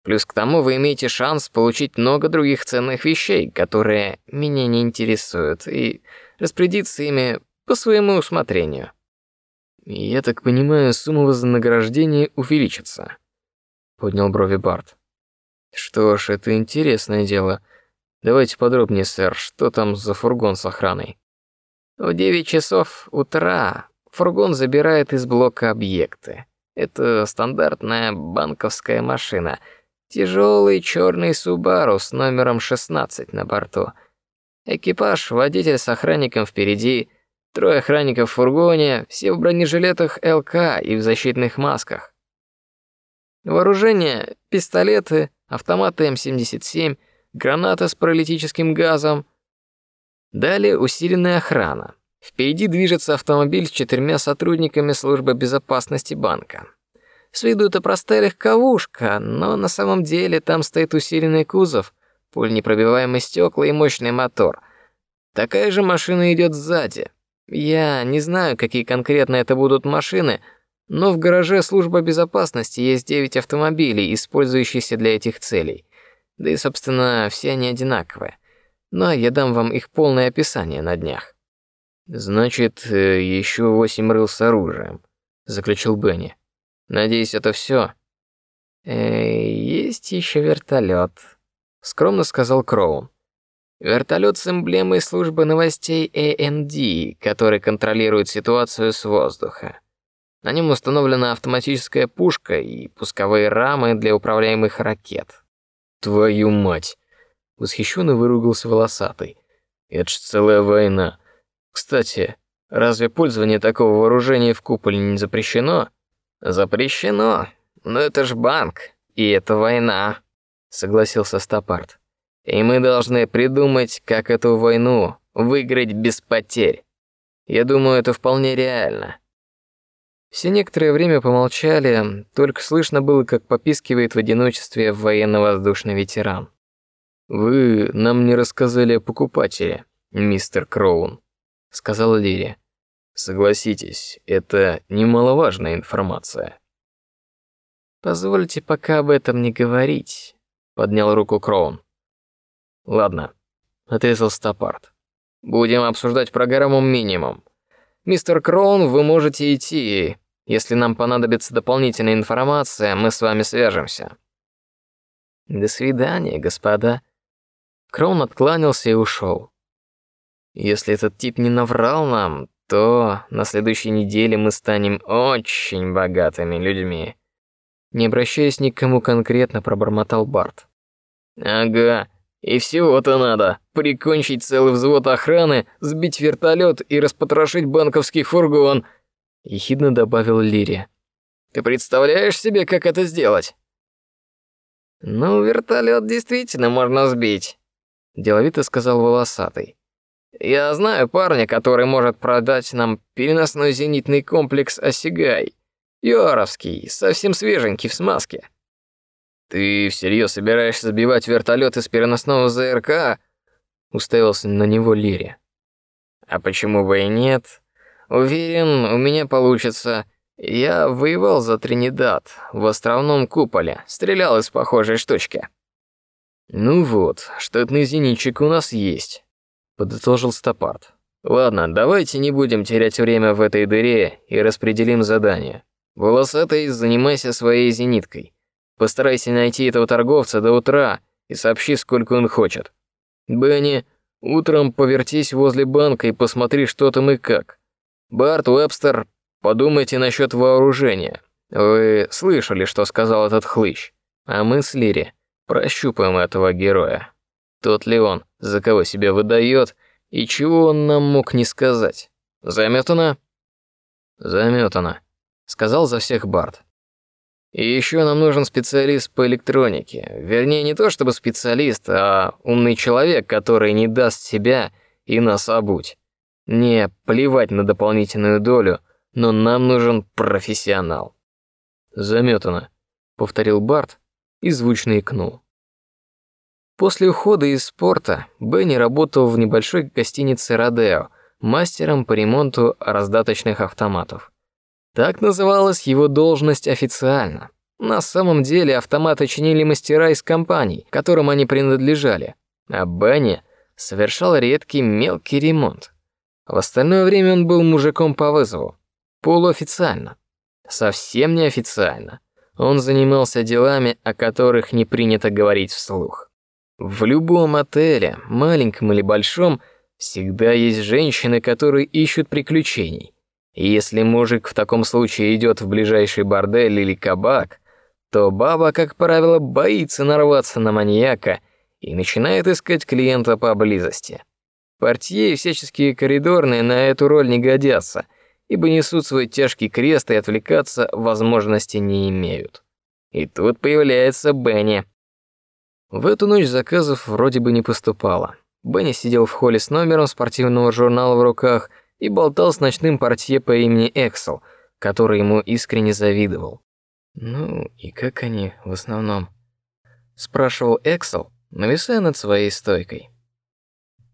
Плюс к тому вы имеете шанс получить много других ценных вещей, которые меня не интересуют, и распорядиться ими по своему усмотрению. Я так понимаю, сумма вознаграждения увеличится. Поднял брови Барт. Что ж, это интересное дело. Давайте подробнее, сэр, что там за фургон с охраной? В девять часов утра фургон забирает из блока объекты. Это стандартная банковская машина, тяжелый черный Subaru с номером 16 на борту. Экипаж, водитель с охранником впереди, трое охранников в фургоне, все в бронежилетах ЛК и в защитных масках. Вооружение: пистолеты, автоматы М77, граната с паралитическим газом, Далее усиленная охрана. Впереди движется автомобиль с четырьмя сотрудниками службы безопасности банка. С виду это простая легковушка, но на самом деле там стоит усиленный кузов, пуленепробиваемые стекла и мощный мотор. Такая же машина идет сзади. Я не знаю, какие конкретно это будут машины, но в гараже службы безопасности есть девять автомобилей, использующихся для этих целей. Да и, собственно, все они одинаковые но я дам вам их полное описание на днях. Значит, э, еще восемь рыл с оружием, заключил Бенни. Надеюсь, это все. Э, есть еще вертолет, скромно сказал Кроун. Вертолет с эмблемой службы новостей AND, который контролирует ситуацию с воздуха. На нем установлена автоматическая пушка и пусковые рамы для управляемых ракет. Твою мать! Восхищенно выругался волосатый. Это ж целая война. Кстати, разве пользование такого вооружения в куполе не запрещено? Запрещено. Но это ж банк, и это война, согласился Стопарт. И мы должны придумать, как эту войну выиграть без потерь. Я думаю, это вполне реально. Все некоторое время помолчали, только слышно было, как попискивает в одиночестве военно-воздушный ветеран. Вы нам не рассказали о покупателе, мистер Кроун, сказал Лири. Согласитесь, это немаловажная информация. Позвольте пока об этом не говорить, поднял руку Кроун. Ладно, отрезал Стопарт. Будем обсуждать программу минимум. Мистер Кроун, вы можете идти. Если нам понадобится дополнительная информация, мы с вами свяжемся. До свидания, господа. Кроун откланялся и ушел. Если этот тип не наврал нам, то на следующей неделе мы станем очень богатыми людьми. Не обращаясь ни к кому конкретно, пробормотал Барт. Ага, и всего-то надо прикончить целый взвод охраны, сбить вертолет и распотрошить банковский фургон. Ехидно добавил Лири. Ты представляешь себе, как это сделать? Ну, вертолет действительно можно сбить деловито сказал волосатый. Я знаю парня, который может продать нам переносной зенитный комплекс Осигай. Юаровский, совсем свеженький в смазке. Ты всерьез собираешься сбивать вертолет из переносного ЗРК? Уставился на него Лири. А почему бы и нет? Уверен, у меня получится. Я воевал за Тринидад в островном куполе, стрелял из похожей штучки. Ну вот, штатный зенитчик у нас есть, подытожил Стопарт. Ладно, давайте не будем терять время в этой дыре и распределим задание. Волосатый, занимайся своей зениткой. Постарайся найти этого торговца до утра и сообщи, сколько он хочет. Бенни, утром повертись возле банка и посмотри, что там и как. Барт Уэбстер, подумайте насчет вооружения. Вы слышали, что сказал этот хлыщ? А мы с Лири Прощупаем этого героя. Тот ли он, за кого себя выдает, и чего он нам мог не сказать? Заметано? Заметано, сказал за всех Барт. И еще нам нужен специалист по электронике. Вернее, не то чтобы специалист, а умный человек, который не даст себя и нас обуть. Не плевать на дополнительную долю, но нам нужен профессионал. Заметано, повторил Барт и звучно икнул. После ухода из спорта Бенни работал в небольшой гостинице Родео мастером по ремонту раздаточных автоматов. Так называлась его должность официально. На самом деле автоматы чинили мастера из компаний, которым они принадлежали, а Бенни совершал редкий мелкий ремонт. В остальное время он был мужиком по вызову, полуофициально, совсем неофициально. Он занимался делами, о которых не принято говорить вслух. В любом отеле, маленьком или большом, всегда есть женщины, которые ищут приключений. Если мужик в таком случае идет в ближайший бордель или кабак, то баба, как правило, боится нарваться на маньяка и начинает искать клиента поблизости. Портье и всяческие коридорные на эту роль не годятся, ибо несут свой тяжкий крест и отвлекаться возможности не имеют. И тут появляется Бенни. В эту ночь заказов вроде бы не поступало. Бенни сидел в холле с номером спортивного журнала в руках и болтал с ночным портье по имени Эксел, который ему искренне завидовал. «Ну, и как они в основном?» — спрашивал Эксел, нависая над своей стойкой.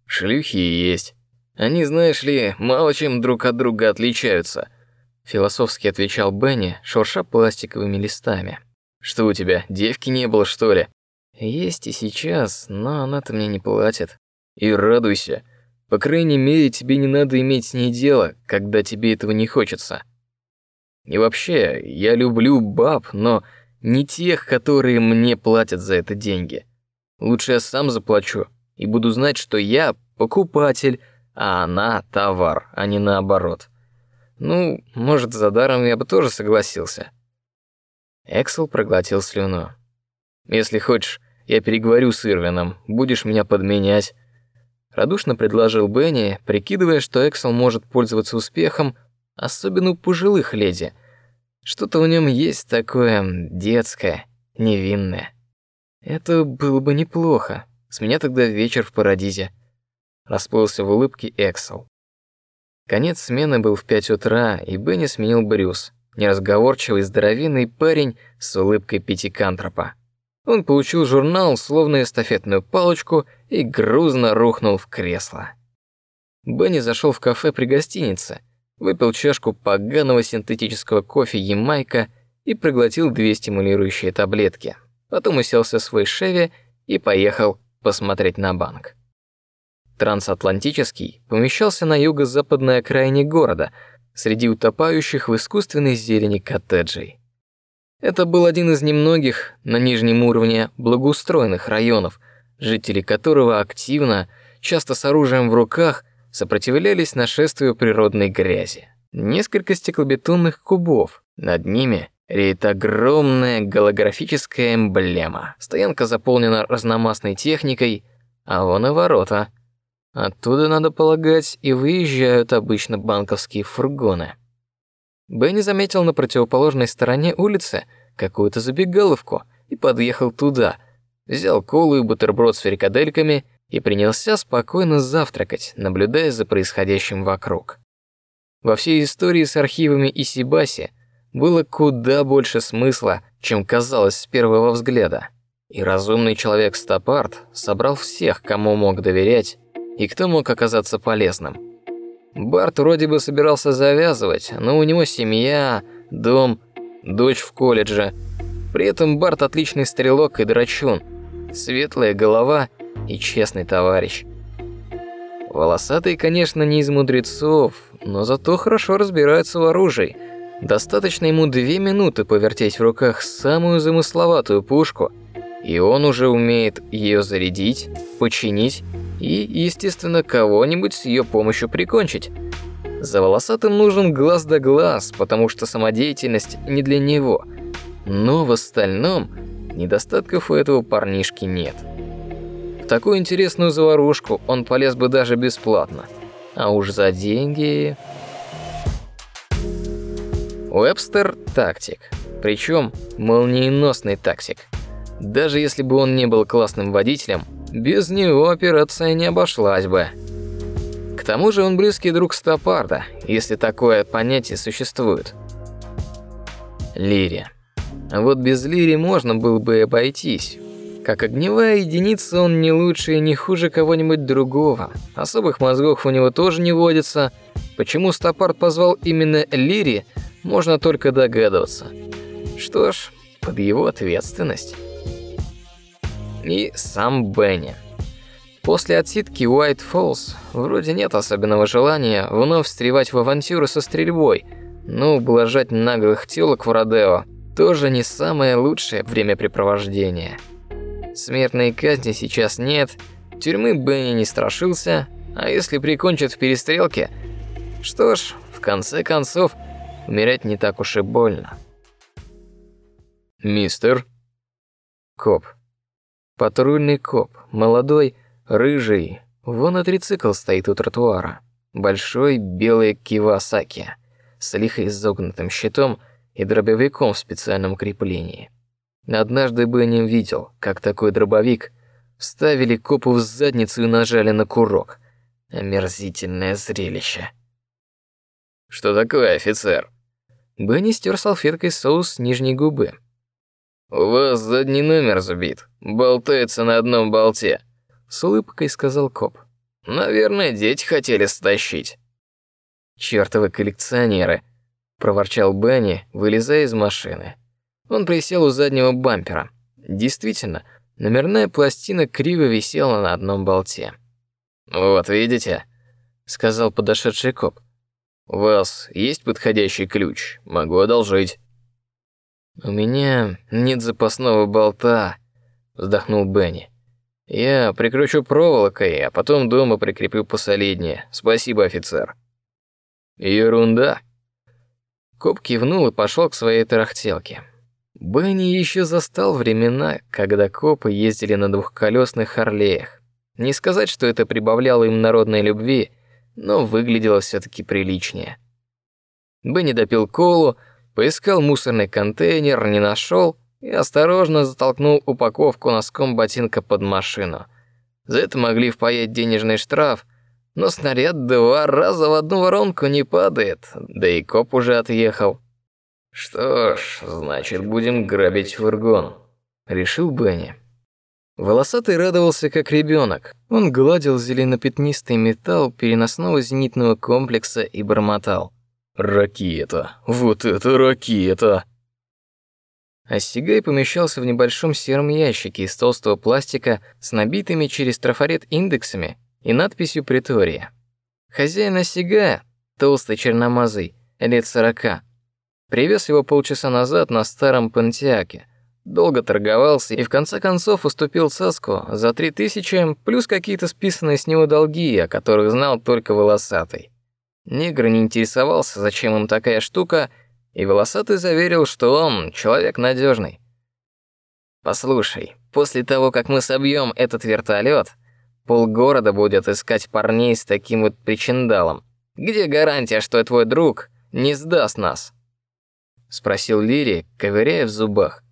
«Шлюхи есть. Они, знаешь ли, мало чем друг от друга отличаются», — философски отвечал Бенни, шурша пластиковыми листами. «Что у тебя, девки не было, что ли?» «Есть и сейчас, но она-то мне не платит». «И радуйся. По крайней мере, тебе не надо иметь с ней дело, когда тебе этого не хочется. И вообще, я люблю баб, но не тех, которые мне платят за это деньги. Лучше я сам заплачу и буду знать, что я покупатель, а она товар, а не наоборот. Ну, может, за даром я бы тоже согласился. Эксел проглотил слюну. Если хочешь, я переговорю с Ирвином, будешь меня подменять. Радушно предложил Бенни, прикидывая, что Эксел может пользоваться успехом, особенно у пожилых леди. Что-то в нем есть такое детское, невинное. Это было бы неплохо. С меня тогда вечер в Парадизе. Расплылся в улыбке Эксел. Конец смены был в пять утра, и Бенни сменил Брюс, неразговорчивый здоровенный парень с улыбкой пятикантропа. Он получил журнал, словно эстафетную палочку, и грузно рухнул в кресло. Бенни зашел в кафе при гостинице, выпил чашку поганого синтетического кофе Ямайка и проглотил две стимулирующие таблетки. Потом уселся в свой Шеви и поехал посмотреть на банк. Трансатлантический помещался на юго-западной окраине города, среди утопающих в искусственной зелени коттеджей. Это был один из немногих на нижнем уровне благоустроенных районов, жители которого активно, часто с оружием в руках, сопротивлялись нашествию природной грязи. Несколько стеклобетонных кубов, над ними реет огромная голографическая эмблема. Стоянка заполнена разномастной техникой, а вон и ворота. Оттуда, надо полагать, и выезжают обычно банковские фургоны. Бенни заметил на противоположной стороне улицы какую-то забегаловку и подъехал туда, взял колу и бутерброд с фрикадельками и принялся спокойно завтракать, наблюдая за происходящим вокруг. Во всей истории с архивами Исибаси было куда больше смысла, чем казалось с первого взгляда. И разумный человек Стопарт собрал всех, кому мог доверять и кто мог оказаться полезным. Барт вроде бы собирался завязывать, но у него семья, дом, дочь в колледже. При этом Барт отличный стрелок и драчун, светлая голова и честный товарищ. Волосатый, конечно, не из мудрецов, но зато хорошо разбирается в оружии. Достаточно ему две минуты повертеть в руках самую замысловатую пушку, и он уже умеет ее зарядить, починить и, естественно, кого-нибудь с ее помощью прикончить. За волосатым нужен глаз да глаз, потому что самодеятельность не для него. Но в остальном недостатков у этого парнишки нет. В такую интересную заварушку он полез бы даже бесплатно. А уж за деньги... Уэбстер – тактик. Причем молниеносный таксик. Даже если бы он не был классным водителем, без него операция не обошлась бы. К тому же он близкий друг Стопарда, если такое понятие существует. Лири. Вот без Лири можно было бы обойтись. Как огневая единица он не лучше и не хуже кого-нибудь другого. Особых мозгов у него тоже не водится. Почему Стопард позвал именно Лири, можно только догадываться. Что ж, под его ответственность. И сам Бенни. После отсидки Уайт Фоллс вроде нет особенного желания вновь встревать в авантюру со стрельбой, но ублажать наглых тёлок в Родео тоже не самое лучшее времяпрепровождение. Смертной казни сейчас нет, тюрьмы Бенни не страшился, а если прикончат в перестрелке, что ж, в конце концов, умирать не так уж и больно. Мистер Коп. Патрульный коп, молодой, Рыжий. Вон и трицикл стоит у тротуара. Большой белый Кивасаки с лихо изогнутым щитом и дробовиком в специальном креплении. Однажды Бенни видел, как такой дробовик вставили копу в задницу и нажали на курок. Омерзительное зрелище. Что такое, офицер? Бенни стер салфеткой соус с нижней губы. У вас задний номер забит, болтается на одном болте с улыбкой сказал коп. Наверное, дети хотели стащить. Чёртовы коллекционеры, проворчал Бенни, вылезая из машины. Он присел у заднего бампера. Действительно, номерная пластина криво висела на одном болте. Вот видите, сказал подошедший коп. У вас есть подходящий ключ? Могу одолжить. У меня нет запасного болта, вздохнул Бенни. Я прикручу проволокой, а потом дома прикреплю посолиднее. Спасибо, офицер. Ерунда. Коп кивнул и пошел к своей тарахтелке. Бенни еще застал времена, когда копы ездили на двухколесных Харлеях. Не сказать, что это прибавляло им народной любви, но выглядело все-таки приличнее. Бенни допил колу, поискал мусорный контейнер, не нашел и осторожно затолкнул упаковку носком ботинка под машину. За это могли впаять денежный штраф, но снаряд два раза в одну воронку не падает, да и коп уже отъехал. Что ж, значит, будем грабить фургон, решил Бенни. Волосатый радовался как ребенок. Он гладил зеленопятнистый металл переносного зенитного комплекса и бормотал: "Ракета, вот это ракета!" Осигай помещался в небольшом сером ящике из толстого пластика с набитыми через трафарет индексами и надписью «Притория». Хозяин Осигая, толстый черномазый, лет сорока, привез его полчаса назад на старом Пантиаке, долго торговался и в конце концов уступил Саску за три тысячи плюс какие-то списанные с него долги, о которых знал только волосатый. Негр не интересовался, зачем им такая штука, и волосатый заверил, что он человек надежный. Послушай, после того, как мы собьем этот вертолет, полгорода будет искать парней с таким вот причиндалом. Где гарантия, что твой друг не сдаст нас? спросил Лири, ковыряя в зубах.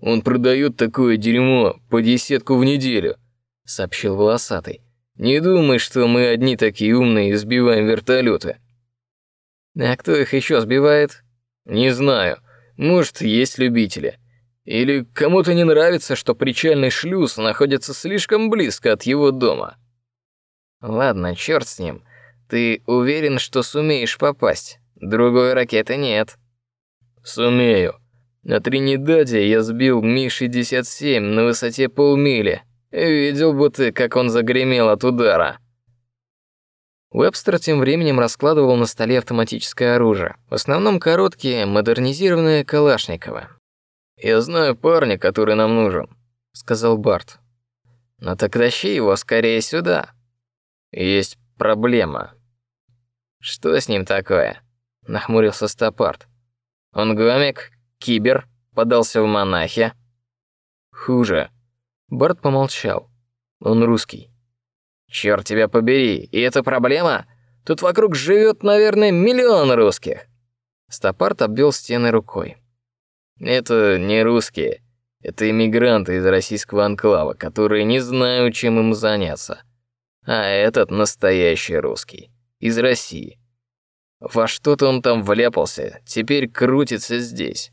Он продает такое дерьмо по десятку в неделю, сообщил волосатый. Не думай, что мы одни такие умные и сбиваем вертолеты. А кто их еще сбивает? Не знаю. Может, есть любители. Или кому-то не нравится, что причальный шлюз находится слишком близко от его дома. Ладно, черт с ним. Ты уверен, что сумеешь попасть? Другой ракеты нет. Сумею. На Тринидаде я сбил Ми-67 на высоте полмили. Видел бы ты, как он загремел от удара. Уэбстер тем временем раскладывал на столе автоматическое оружие, в основном короткие, модернизированные Калашниковы. «Я знаю парня, который нам нужен», — сказал Барт. «Но так тащи его скорее сюда. Есть проблема». «Что с ним такое?» — нахмурился Стопарт. «Он гомик, кибер, подался в монахи». «Хуже». Барт помолчал. «Он русский». Черт тебя побери, и это проблема? Тут вокруг живет, наверное, миллион русских. Стопарт обвел стены рукой. Это не русские. Это иммигранты из российского анклава, которые не знают, чем им заняться. А этот настоящий русский. Из России. Во что-то он там вляпался, теперь крутится здесь.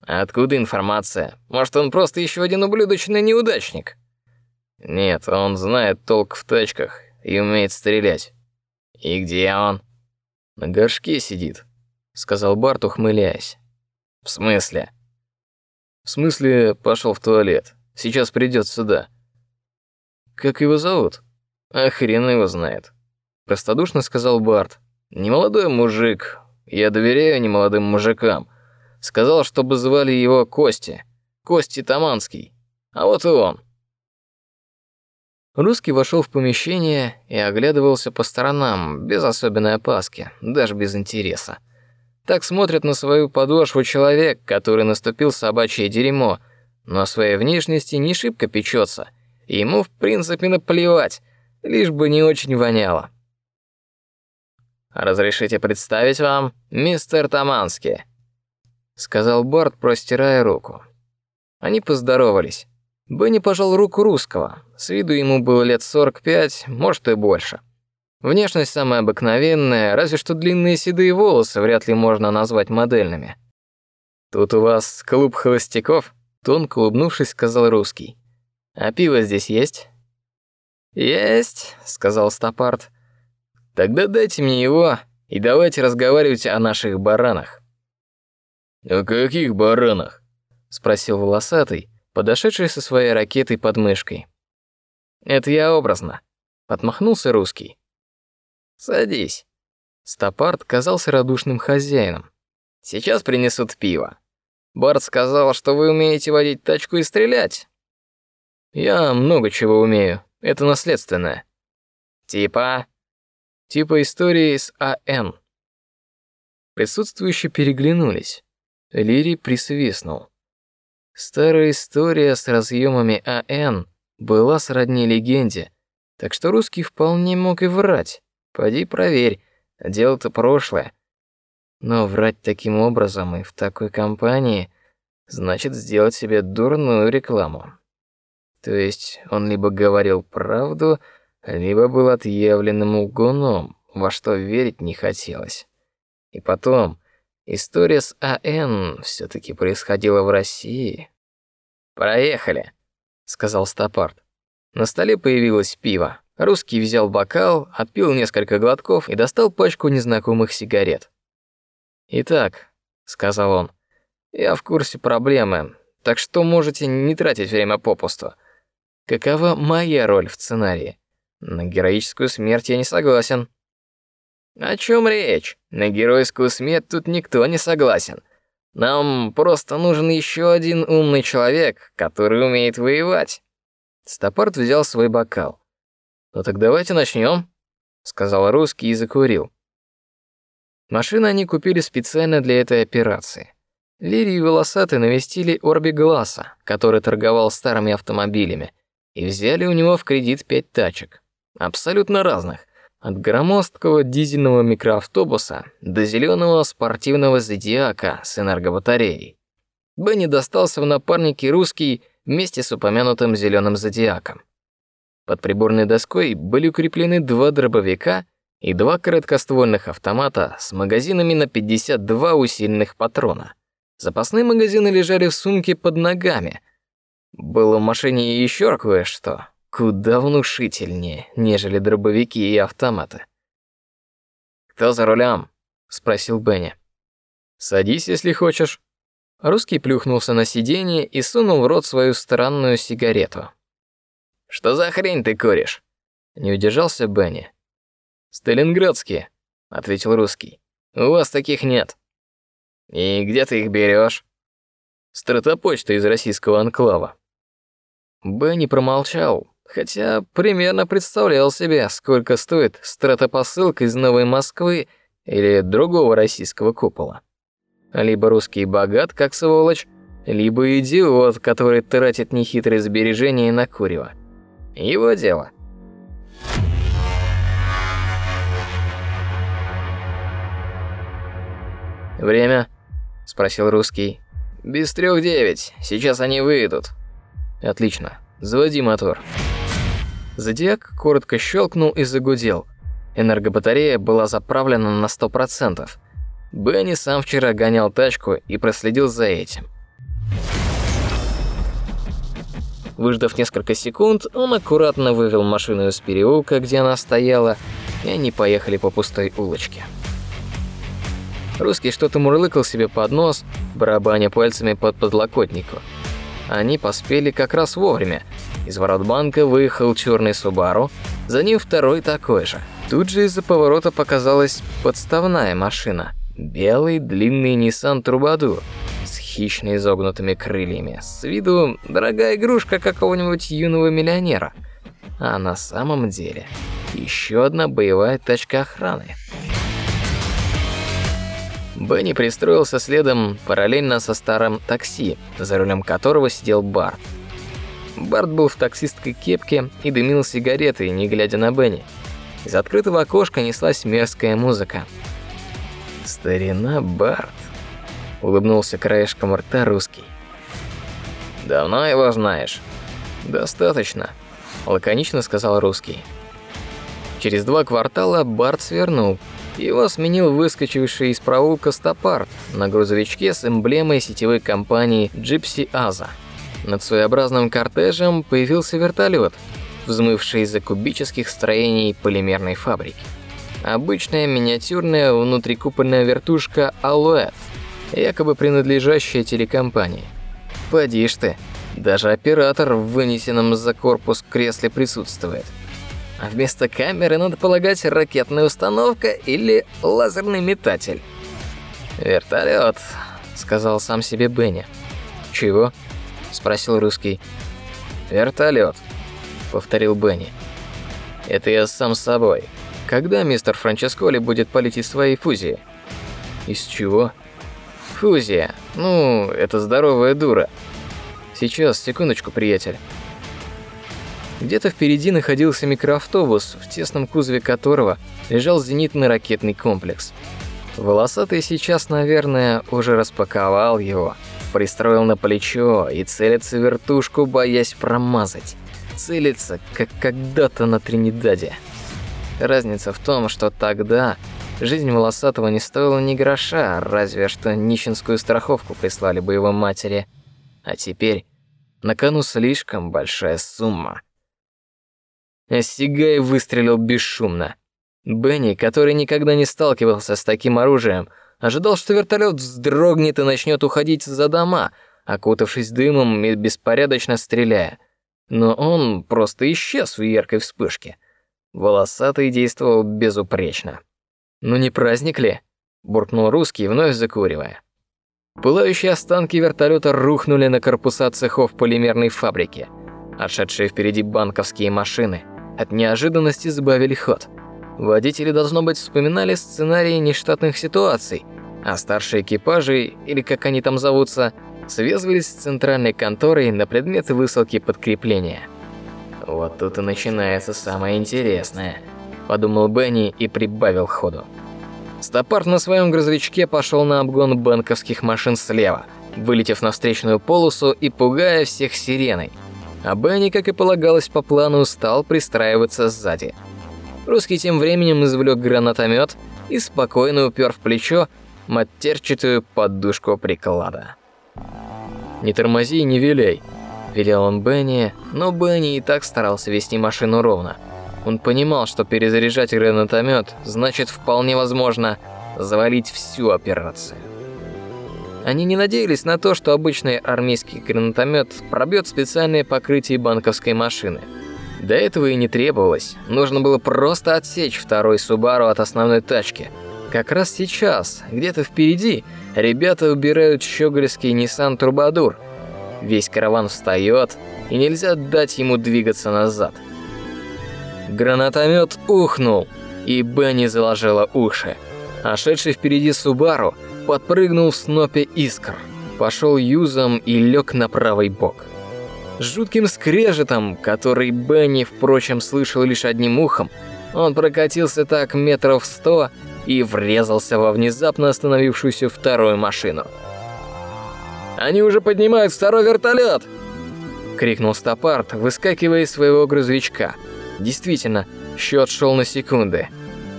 Откуда информация? Может, он просто еще один ублюдочный неудачник? Нет, он знает толк в тачках и умеет стрелять. И где он? На горшке сидит, сказал Барт, ухмыляясь. В смысле? В смысле, пошел в туалет. Сейчас придет сюда. Как его зовут? А его знает. Простодушно сказал Барт. Немолодой мужик. Я доверяю немолодым мужикам. Сказал, чтобы звали его Кости. Кости Таманский. А вот и он. Русский вошел в помещение и оглядывался по сторонам, без особенной опаски, даже без интереса. Так смотрит на свою подошву человек, который наступил собачье дерьмо, но о своей внешности не шибко печется. Ему в принципе наплевать, лишь бы не очень воняло. Разрешите представить вам мистер Таманский, сказал Барт, простирая руку. Они поздоровались. Бенни пожал руку русского. С виду ему было лет 45, может и больше. Внешность самая обыкновенная, разве что длинные седые волосы вряд ли можно назвать модельными. Тут у вас клуб холостяков, тонко улыбнувшись, сказал русский. А пиво здесь есть? Есть, сказал Стопарт. Тогда дайте мне его и давайте разговаривать о наших баранах. О каких баранах? спросил волосатый, подошедший со своей ракетой под мышкой. Это я образно, отмахнулся русский. Садись. Стопарт казался радушным хозяином. Сейчас принесут пиво. Барт сказал, что вы умеете водить тачку и стрелять. Я много чего умею. Это наследственное. Типа типа истории с АН. Присутствующие переглянулись. Лири присвистнул. Старая история с разъемами АН была сродни легенде, так что русский вполне мог и врать. Пойди проверь, дело-то прошлое. Но врать таким образом и в такой компании значит сделать себе дурную рекламу. То есть он либо говорил правду, либо был отъявленным лгуном, во что верить не хотелось. И потом, История с АН все-таки происходила в России. Проехали, сказал Стопарт. На столе появилось пиво. Русский взял бокал, отпил несколько глотков и достал пачку незнакомых сигарет. Итак, сказал он, я в курсе проблемы, так что можете не тратить время попусту. Какова моя роль в сценарии? На героическую смерть я не согласен. О чем речь? На геройскую смерть тут никто не согласен. Нам просто нужен еще один умный человек, который умеет воевать. Стопорт взял свой бокал. Ну так давайте начнем, сказал русский и закурил. Машину они купили специально для этой операции. Лири и Волосатый навестили Орби Гласса, который торговал старыми автомобилями, и взяли у него в кредит пять тачек, абсолютно разных, от громоздкого дизельного микроавтобуса до зеленого спортивного зодиака с энергобатареей. Бенни достался в напарнике русский вместе с упомянутым зеленым зодиаком. Под приборной доской были укреплены два дробовика и два короткоствольных автомата с магазинами на 52 усиленных патрона. Запасные магазины лежали в сумке под ногами. Было в машине еще кое-что куда внушительнее, нежели дробовики и автоматы. Кто за рулем? спросил Бенни. Садись, если хочешь. Русский плюхнулся на сиденье и сунул в рот свою странную сигарету. Что за хрень ты куришь? Не удержался Бенни. Сталинградские, ответил русский. У вас таких нет. И где ты их берешь? Стратопочта из российского анклава. Бенни промолчал, хотя примерно представлял себе, сколько стоит стратопосылка из Новой Москвы или другого российского купола. Либо русский богат, как сволочь, либо идиот, который тратит нехитрые сбережения на курево. Его дело. «Время?» – спросил русский. Без трех девять. Сейчас они выйдут. Отлично. Заводи мотор. Зодиак коротко щелкнул и загудел. Энергобатарея была заправлена на сто процентов. Бенни сам вчера гонял тачку и проследил за этим. Выждав несколько секунд, он аккуратно вывел машину из переулка, где она стояла, и они поехали по пустой улочке. Русский что-то мурлыкал себе под нос, барабаня пальцами под подлокотнику. Они поспели как раз вовремя. Из ворот банка выехал черный Субару, за ним второй такой же. Тут же из-за поворота показалась подставная машина. Белый длинный Nissan Трубадур хищно изогнутыми крыльями. С виду дорогая игрушка какого-нибудь юного миллионера. А на самом деле еще одна боевая тачка охраны. Бенни пристроился следом параллельно со старым такси, за рулем которого сидел Барт. Барт был в таксистской кепке и дымил сигаретой, не глядя на Бенни. Из открытого окошка неслась мерзкая музыка. Старина Барт улыбнулся краешком рта русский. Давно его знаешь? Достаточно, лаконично сказал русский. Через два квартала Барт свернул. Его сменил выскочивший из проулка Стопарт на грузовичке с эмблемой сетевой компании Gypsy Aza. Над своеобразным кортежем появился вертолет, взмывший из-за кубических строений полимерной фабрики. Обычная миниатюрная внутрикупольная вертушка Alouette якобы принадлежащая телекомпании. Поди ж ты, даже оператор в вынесенном за корпус кресле присутствует. А вместо камеры, надо полагать, ракетная установка или лазерный метатель. «Вертолет», — сказал сам себе Бенни. «Чего?» — спросил русский. «Вертолет», — повторил Бенни. «Это я сам собой. Когда мистер Франческоли будет палить из своей фузии?» «Из чего?» Фузия. Ну, это здоровая дура. Сейчас, секундочку, приятель. Где-то впереди находился микроавтобус, в тесном кузове которого лежал зенитный ракетный комплекс. Волосатый сейчас, наверное, уже распаковал его, пристроил на плечо и целится вертушку, боясь промазать. Целится, как когда-то на Тринидаде. Разница в том, что тогда Жизнь Волосатого не стоила ни гроша, разве что нищенскую страховку прислали бы его матери. А теперь на кону слишком большая сумма. Осигай выстрелил бесшумно. Бенни, который никогда не сталкивался с таким оружием, ожидал, что вертолет вздрогнет и начнет уходить за дома, окутавшись дымом и беспорядочно стреляя. Но он просто исчез в яркой вспышке. Волосатый действовал безупречно. «Ну не праздник ли?» – буркнул русский, вновь закуривая. Пылающие останки вертолета рухнули на корпуса цехов полимерной фабрики. Отшедшие впереди банковские машины от неожиданности сбавили ход. Водители, должно быть, вспоминали сценарии нештатных ситуаций, а старшие экипажи, или как они там зовутся, связывались с центральной конторой на предмет высылки подкрепления. Вот тут и начинается самое интересное – подумал Бенни и прибавил ходу. Стопарт на своем грузовичке пошел на обгон банковских машин слева, вылетев на встречную полосу и пугая всех сиреной. А Бенни, как и полагалось по плану, стал пристраиваться сзади. Русский тем временем извлек гранатомет и спокойно упер в плечо матерчатую подушку приклада. «Не тормози и не виляй», – велел он Бенни, но Бенни и так старался вести машину ровно – он понимал, что перезаряжать гранатомет значит вполне возможно завалить всю операцию. Они не надеялись на то, что обычный армейский гранатомет пробьет специальное покрытие банковской машины. До этого и не требовалось. Нужно было просто отсечь второй Субару от основной тачки. Как раз сейчас, где-то впереди, ребята убирают щегольский Nissan Трубадур. Весь караван встает, и нельзя дать ему двигаться назад. Гранатомет ухнул, и Бенни заложила уши. А шедший впереди Субару подпрыгнул в снопе искр, пошел юзом и лег на правый бок. Жутким скрежетом, который Бенни, впрочем, слышал лишь одним ухом, он прокатился так метров сто и врезался во внезапно остановившуюся вторую машину. Они уже поднимают второй вертолет!» крикнул Стопарт, выскакивая из своего грузовичка. Действительно, счет шел на секунды.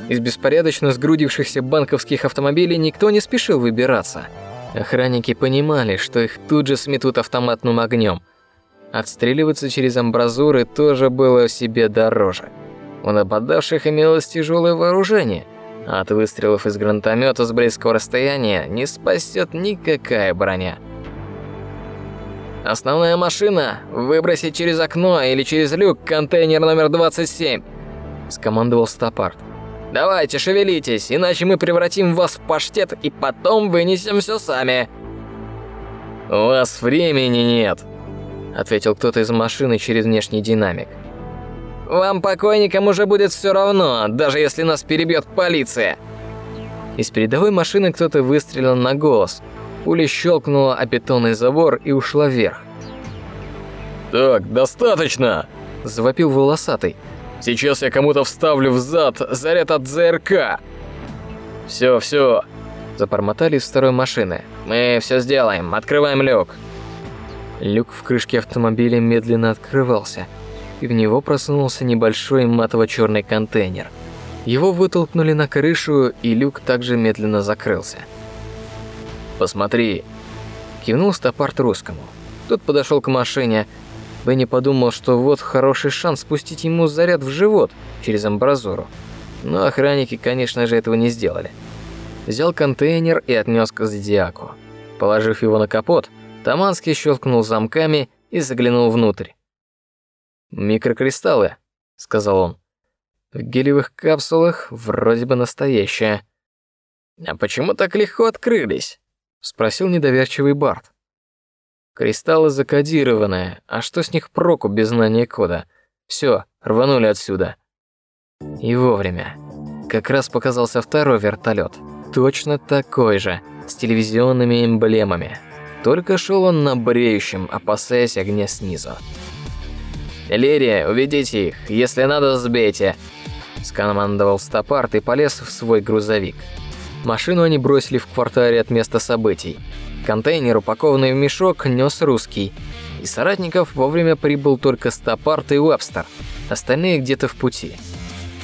Из беспорядочно сгрудившихся банковских автомобилей никто не спешил выбираться. Охранники понимали, что их тут же сметут автоматным огнем. Отстреливаться через амбразуры тоже было себе дороже. У нападавших имелось тяжелое вооружение, а от выстрелов из гранатомета с близкого расстояния не спасет никакая броня. Основная машина выбросить через окно или через люк контейнер номер 27, скомандовал Стопарт. Давайте, шевелитесь, иначе мы превратим вас в паштет и потом вынесем все сами. У вас времени нет, ответил кто-то из машины через внешний динамик. Вам покойникам уже будет все равно, даже если нас перебьет полиция. Из передовой машины кто-то выстрелил на голос. Пуля щелкнула о бетонный забор и ушла вверх. «Так, достаточно!» – завопил волосатый. «Сейчас я кому-то вставлю в зад заряд от ЗРК!» «Все, все!» – запормотали из второй машины. «Мы все сделаем, открываем люк!» Люк в крышке автомобиля медленно открывался, и в него просунулся небольшой матово-черный контейнер. Его вытолкнули на крышу, и люк также медленно закрылся. «Посмотри!» – кивнул стопарт русскому. Тот подошел к машине. Бенни подумал, что вот хороший шанс спустить ему заряд в живот через амбразуру. Но охранники, конечно же, этого не сделали. Взял контейнер и отнес к Зодиаку. Положив его на капот, Таманский щелкнул замками и заглянул внутрь. «Микрокристаллы», — сказал он. «В гелевых капсулах вроде бы настоящие». «А почему так легко открылись?» спросил недоверчивый Барт. Кристаллы закодированные, а что с них проку без знания кода? Все, рванули отсюда. И вовремя. Как раз показался второй вертолет, точно такой же, с телевизионными эмблемами. Только шел он на бреющем, опасаясь огня снизу. «Лерия, уведите их, если надо, сбейте!» Скомандовал Стопарт и полез в свой грузовик. Машину они бросили в квартале от места событий. Контейнер, упакованный в мешок, нес русский. Из соратников вовремя прибыл только Стопарт и Уэбстер. Остальные где-то в пути.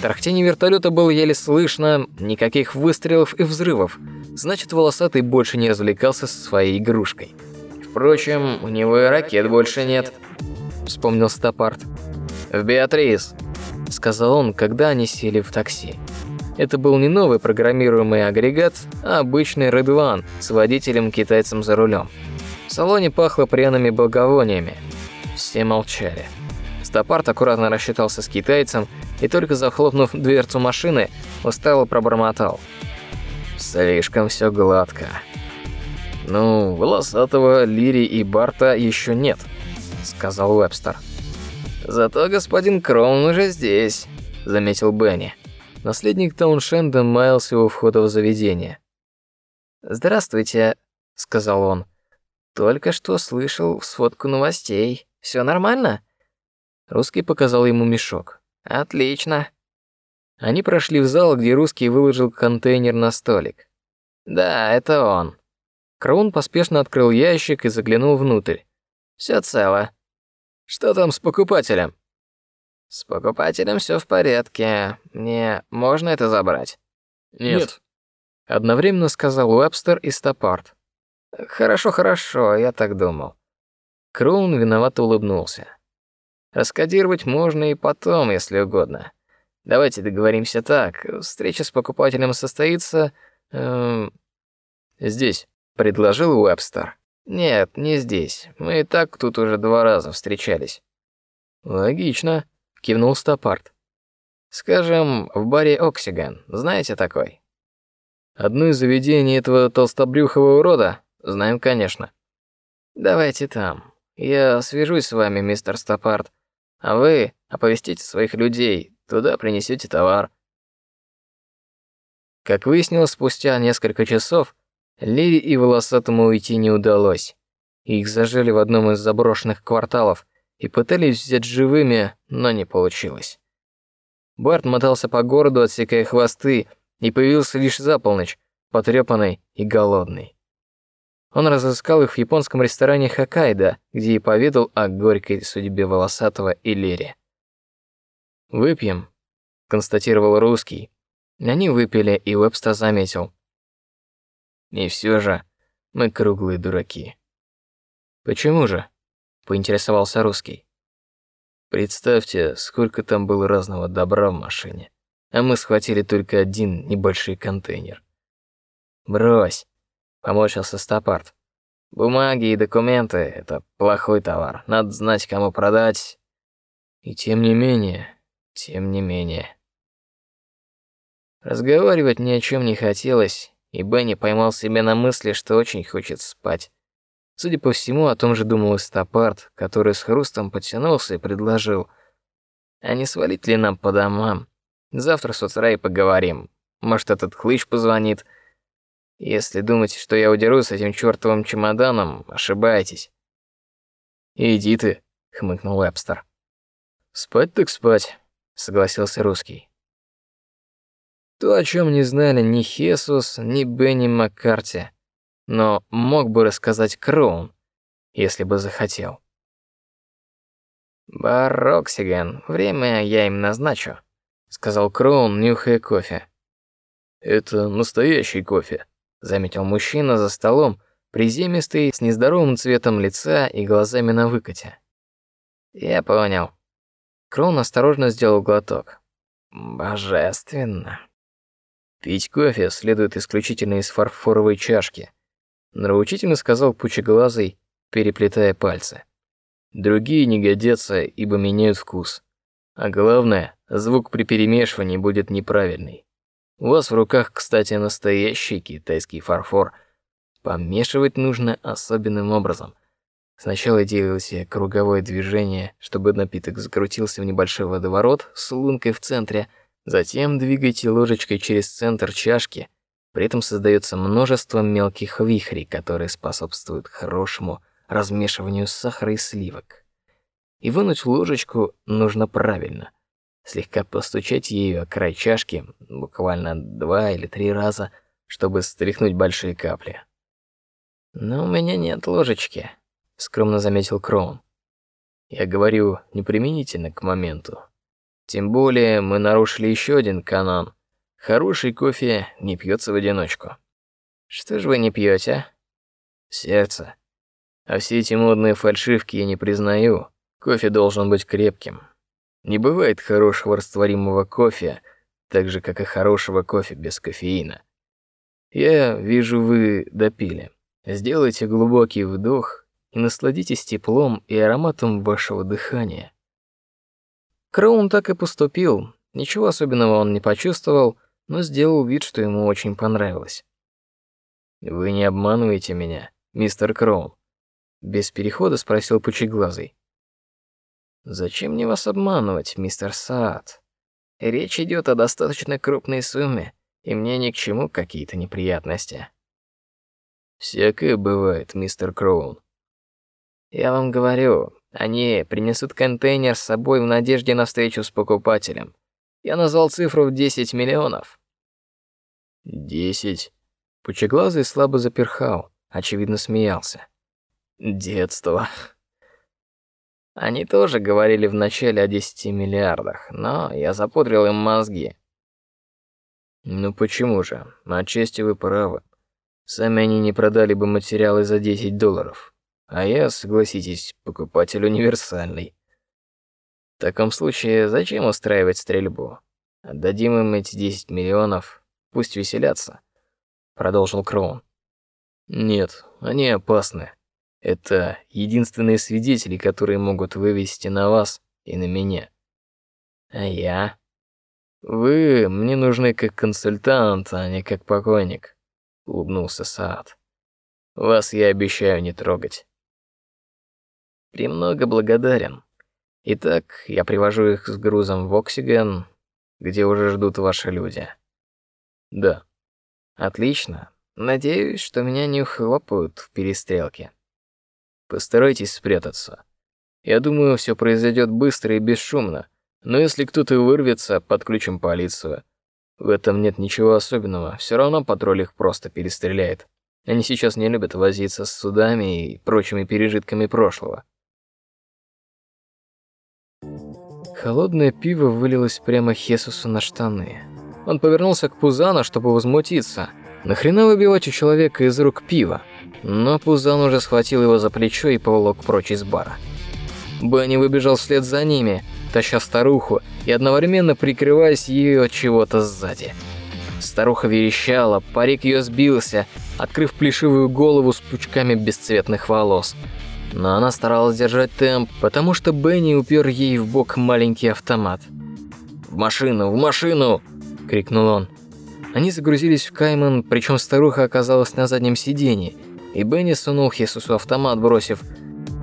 Тарахтение вертолета было еле слышно, никаких выстрелов и взрывов. Значит, волосатый больше не развлекался со своей игрушкой. Впрочем, у него и ракет больше нет, вспомнил Стопарт. В Беатрис, сказал он, когда они сели в такси. Это был не новый программируемый агрегат, а обычный Red One с водителем-китайцем за рулем. В салоне пахло пряными благовониями. Все молчали. Стопарт аккуратно рассчитался с китайцем и только захлопнув дверцу машины, устало пробормотал. «Слишком все гладко». «Ну, волосатого, Лири и Барта еще нет», — сказал Уэбстер. «Зато господин Кроун уже здесь», — заметил Бенни. Наследник Тауншенда маялся у входа в заведение. «Здравствуйте», — сказал он. «Только что слышал сводку новостей. Все нормально?» Русский показал ему мешок. «Отлично». Они прошли в зал, где русский выложил контейнер на столик. «Да, это он». Кроун поспешно открыл ящик и заглянул внутрь. Все цело. Что там с покупателем? С покупателем все в порядке. Мне можно это забрать? Нет. Нет. Одновременно сказал Уэбстер и Стопарт. Хорошо, хорошо, я так думал. Кроун виновато улыбнулся. Раскодировать можно и потом, если угодно. Давайте договоримся так. Встреча с покупателем состоится эм, здесь, предложил Уэбстер. Нет, не здесь. Мы и так тут уже два раза встречались. Логично кивнул Стопарт. Скажем, в баре Оксиган. Знаете такой? Одно из заведений этого толстобрюхого урода? Знаем, конечно. Давайте там. Я свяжусь с вами, мистер Стопарт. А вы оповестите своих людей, туда принесете товар. Как выяснилось спустя несколько часов, Лири и Волосатому уйти не удалось. Их зажали в одном из заброшенных кварталов, и пытались взять живыми, но не получилось. Барт мотался по городу, отсекая хвосты, и появился лишь за полночь, потрепанный и голодный. Он разыскал их в японском ресторане Хоккайдо, где и поведал о горькой судьбе волосатого Иллири. «Выпьем», — констатировал русский. Они выпили, и Вебстер заметил. «И все же мы круглые дураки». «Почему же?» — поинтересовался русский. «Представьте, сколько там было разного добра в машине, а мы схватили только один небольшой контейнер». «Брось», Поморщился Стопарт. Бумаги и документы — это плохой товар. Надо знать, кому продать. И тем не менее, тем не менее. Разговаривать ни о чем не хотелось, и Бенни поймал себя на мысли, что очень хочет спать. Судя по всему, о том же думал и Стопарт, который с хрустом подтянулся и предложил. «А не свалить ли нам по домам? Завтра с утра и поговорим. Может, этот хлыщ позвонит». Если думаете, что я удеру с этим чёртовым чемоданом, ошибаетесь. Иди ты, хмыкнул Вебстер. Спать так спать, согласился русский. То, о чем не знали ни Хесус, ни Бенни Маккарти, но мог бы рассказать Кроун, если бы захотел. «Бар время я им назначу», — сказал Кроун, нюхая кофе. «Это настоящий кофе», заметил мужчина за столом, приземистый, с нездоровым цветом лица и глазами на выкате. Я понял. Крон осторожно сделал глоток. Божественно. Пить кофе следует исключительно из фарфоровой чашки, нравоучительно сказал пучеглазый, переплетая пальцы. Другие не годятся, ибо меняют вкус. А главное, звук при перемешивании будет неправильный. У вас в руках, кстати, настоящий китайский фарфор. Помешивать нужно особенным образом. Сначала делайте круговое движение, чтобы напиток закрутился в небольшой водоворот с лункой в центре, затем двигайте ложечкой через центр чашки. При этом создается множество мелких вихрей, которые способствуют хорошему размешиванию сахара и сливок. И вынуть ложечку нужно правильно – слегка постучать ею о край чашки, буквально два или три раза, чтобы стряхнуть большие капли. «Но у меня нет ложечки», — скромно заметил Кроун. «Я говорю неприменительно к моменту. Тем более мы нарушили еще один канон. Хороший кофе не пьется в одиночку». «Что же вы не пьете? «Сердце. А все эти модные фальшивки я не признаю. Кофе должен быть крепким, не бывает хорошего растворимого кофе, так же, как и хорошего кофе без кофеина. Я вижу, вы допили. Сделайте глубокий вдох и насладитесь теплом и ароматом вашего дыхания. Кроун так и поступил. Ничего особенного он не почувствовал, но сделал вид, что ему очень понравилось. Вы не обманываете меня, мистер Кроун? Без перехода спросил пучеглазый. Зачем мне вас обманывать, мистер Саад? Речь идет о достаточно крупной сумме, и мне ни к чему какие-то неприятности. Всякое бывает, мистер Кроун. Я вам говорю, они принесут контейнер с собой в надежде на встречу с покупателем. Я назвал цифру в 10 миллионов. Десять. Пучеглазый слабо заперхал, очевидно смеялся. Детство. Они тоже говорили вначале о 10 миллиардах, но я запудрил им мозги. Ну почему же? Отчасти вы правы. Сами они не продали бы материалы за 10 долларов. А я, согласитесь, покупатель универсальный. В таком случае зачем устраивать стрельбу? Отдадим им эти 10 миллионов, пусть веселятся, продолжил Кроун. Нет, они опасны. Это единственные свидетели, которые могут вывести на вас и на меня. А я? Вы мне нужны как консультант, а не как покойник, улыбнулся Саад. Вас я обещаю не трогать. Премного благодарен. Итак, я привожу их с грузом в Оксиген, где уже ждут ваши люди. Да. Отлично. Надеюсь, что меня не ухлопают в перестрелке. Постарайтесь спрятаться. Я думаю, все произойдет быстро и бесшумно, но если кто-то вырвется, подключим полицию. В этом нет ничего особенного, все равно патруль их просто перестреляет. Они сейчас не любят возиться с судами и прочими пережитками прошлого. Холодное пиво вылилось прямо Хесусу на штаны. Он повернулся к Пузану, чтобы возмутиться. Нахрена выбивать у человека из рук пиво? Но Пузан уже схватил его за плечо и поволок прочь из бара. Бенни выбежал вслед за ними, таща старуху и одновременно прикрываясь ее от чего-то сзади. Старуха верещала, парик ее сбился, открыв плешивую голову с пучками бесцветных волос. Но она старалась держать темп, потому что Бенни упер ей в бок маленький автомат. «В машину, в машину!» – крикнул он. Они загрузились в Кайман, причем старуха оказалась на заднем сиденье, и Бенни сунул Хесусу автомат, бросив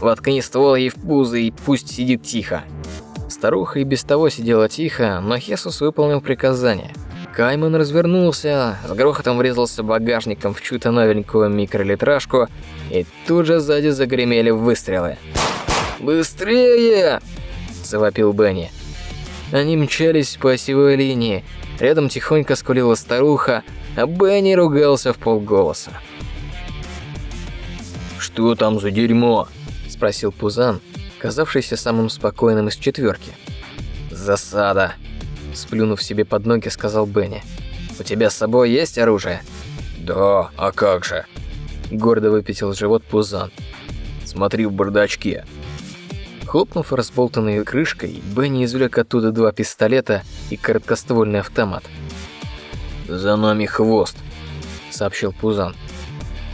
«Воткни ствол ей в пузо и пусть сидит тихо». Старуха и без того сидела тихо, но Хесус выполнил приказание – Кайман развернулся, с грохотом врезался багажником в чью-то новенькую микролитражку, и тут же сзади загремели выстрелы. «Быстрее!» – завопил Бенни. Они мчались по осевой линии. Рядом тихонько скулила старуха, а Бенни ругался в полголоса. «Что там за дерьмо?» – спросил Пузан, казавшийся самым спокойным из четверки. «Засада», Сплюнув себе под ноги, сказал Бенни. «У тебя с собой есть оружие?» «Да, а как же?» Гордо выпятил живот Пузан. «Смотри в бардачке». Хлопнув разболтанной крышкой, Бенни извлек оттуда два пистолета и короткоствольный автомат. «За нами хвост», — сообщил Пузан.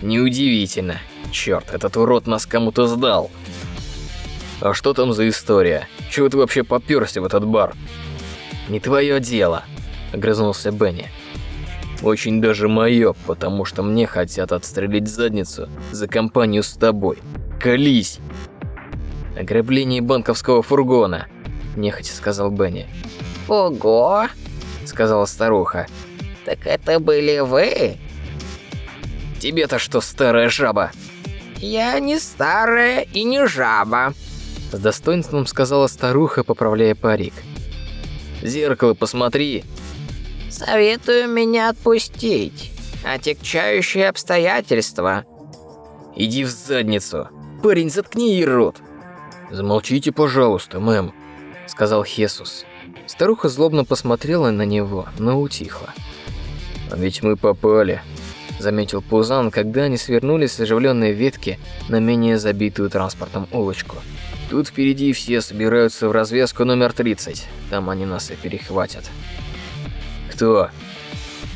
«Неудивительно. Черт, этот урод нас кому-то сдал». «А что там за история? Чего ты вообще попёрся в этот бар?» «Не твое дело», — огрызнулся Бенни. «Очень даже мое, потому что мне хотят отстрелить задницу за компанию с тобой. Колись!» «Ограбление банковского фургона», — нехотя сказал Бенни. «Ого!» — сказала старуха. «Так это были вы?» «Тебе-то что, старая жаба?» «Я не старая и не жаба», — с достоинством сказала старуха, поправляя парик зеркало посмотри. Советую меня отпустить. Отягчающие обстоятельства. Иди в задницу. Парень, заткни ей рот. Замолчите, пожалуйста, мэм, сказал Хесус. Старуха злобно посмотрела на него, но утихла. А ведь мы попали, заметил Пузан, когда они свернули с оживленной ветки на менее забитую транспортом улочку. Тут впереди все собираются в развязку номер 30. Там они нас и перехватят. Кто?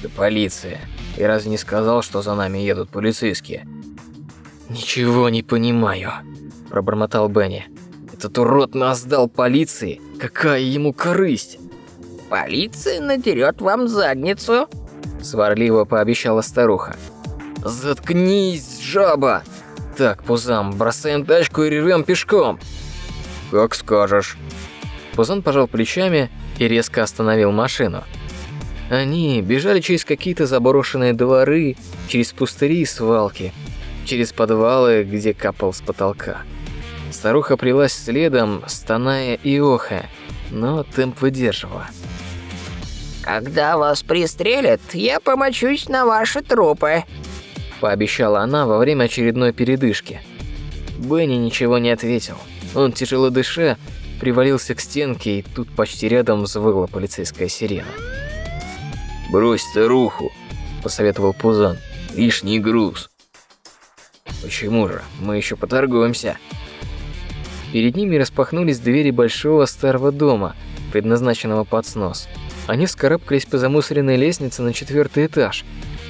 Да полиция. И разве не сказал, что за нами едут полицейские? Ничего не понимаю, пробормотал Бенни. Этот урод нас сдал полиции. Какая ему корысть? Полиция надерет вам задницу, сварливо пообещала старуха. Заткнись, жаба! Так, Пузам, бросаем тачку и ревем пешком. Как скажешь. Пузан пожал плечами и резко остановил машину. Они бежали через какие-то заброшенные дворы, через пустыри и свалки, через подвалы, где капал с потолка. Старуха прилась следом, стоная и охая, но темп выдерживала. «Когда вас пристрелят, я помочусь на ваши трупы», – пообещала она во время очередной передышки. Бенни ничего не ответил. Он, тяжело дыша, привалился к стенке, и тут почти рядом взвыла полицейская сирена. «Брось старуху», – посоветовал Пузан. «Лишний груз». «Почему же? Мы еще поторгуемся». Перед ними распахнулись двери большого старого дома, предназначенного под снос. Они вскарабкались по замусоренной лестнице на четвертый этаж.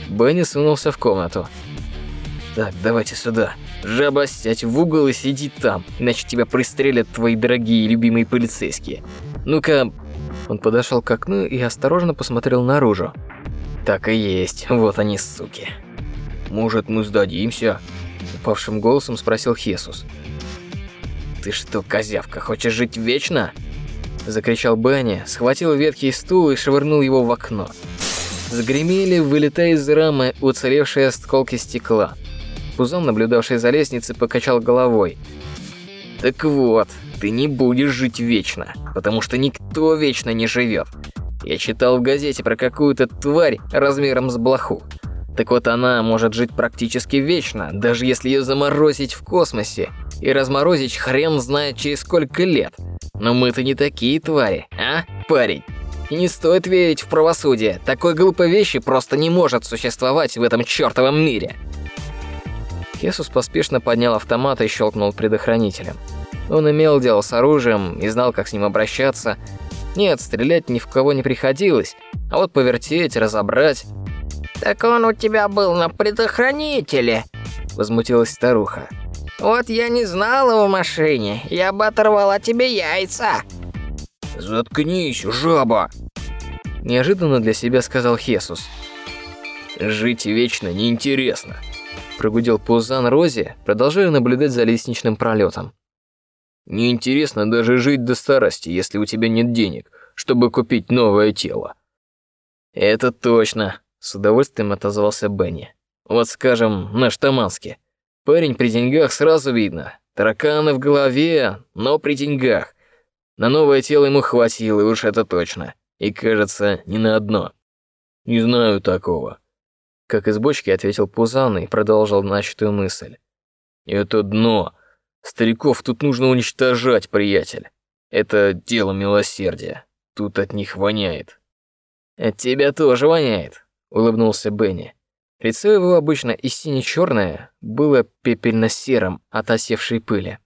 Бенни сунулся в комнату. «Так, давайте сюда. Жаба, сядь в угол и сиди там, иначе тебя пристрелят твои дорогие и любимые полицейские. Ну-ка...» Он подошел к окну и осторожно посмотрел наружу. «Так и есть, вот они, суки». «Может, мы сдадимся?» Упавшим голосом спросил Хесус. «Ты что, козявка, хочешь жить вечно?» Закричал Бенни, схватил ветхий стул и швырнул его в окно. Загремели, вылетая из рамы, уцелевшие осколки стекла. Пузом, наблюдавший за лестницей, покачал головой. «Так вот, ты не будешь жить вечно, потому что никто вечно не живет. Я читал в газете про какую-то тварь размером с блоху. Так вот она может жить практически вечно, даже если ее заморозить в космосе. И разморозить хрен знает через сколько лет. Но мы-то не такие твари, а, парень? И не стоит верить в правосудие. Такой глупой вещи просто не может существовать в этом чертовом мире. Хесус поспешно поднял автомат и щелкнул предохранителем. Он имел дело с оружием и знал, как с ним обращаться. Нет, стрелять ни в кого не приходилось, а вот повертеть, разобрать... «Так он у тебя был на предохранителе», — возмутилась старуха. «Вот я не знала в машине, я бы оторвала тебе яйца». «Заткнись, жаба!» Неожиданно для себя сказал Хесус. «Жить вечно неинтересно», – прогудел Пузан Рози, продолжая наблюдать за лестничным пролетом. «Неинтересно даже жить до старости, если у тебя нет денег, чтобы купить новое тело». «Это точно», – с удовольствием отозвался Бенни. «Вот скажем, наш Таманский. Парень при деньгах сразу видно. Тараканы в голове, но при деньгах. На новое тело ему хватило, уж это точно. И, кажется, не на одно. Не знаю такого. Как из бочки ответил Пузан и продолжил начатую мысль. Это дно. Стариков тут нужно уничтожать, приятель. Это дело милосердия. Тут от них воняет. От тебя тоже воняет, улыбнулся Бенни. Лицо его обычно и сине-черное было пепельно-серым от осевшей пыли.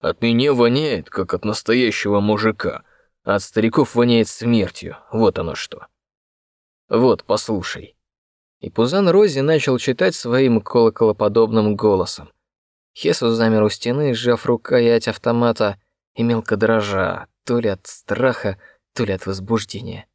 От меня воняет, как от настоящего мужика. от стариков воняет смертью. Вот оно что. Вот, послушай. И Пузан Рози начал читать своим колоколоподобным голосом. Хесус замер у стены, сжав рукоять автомата и мелко дрожа, то ли от страха, то ли от возбуждения.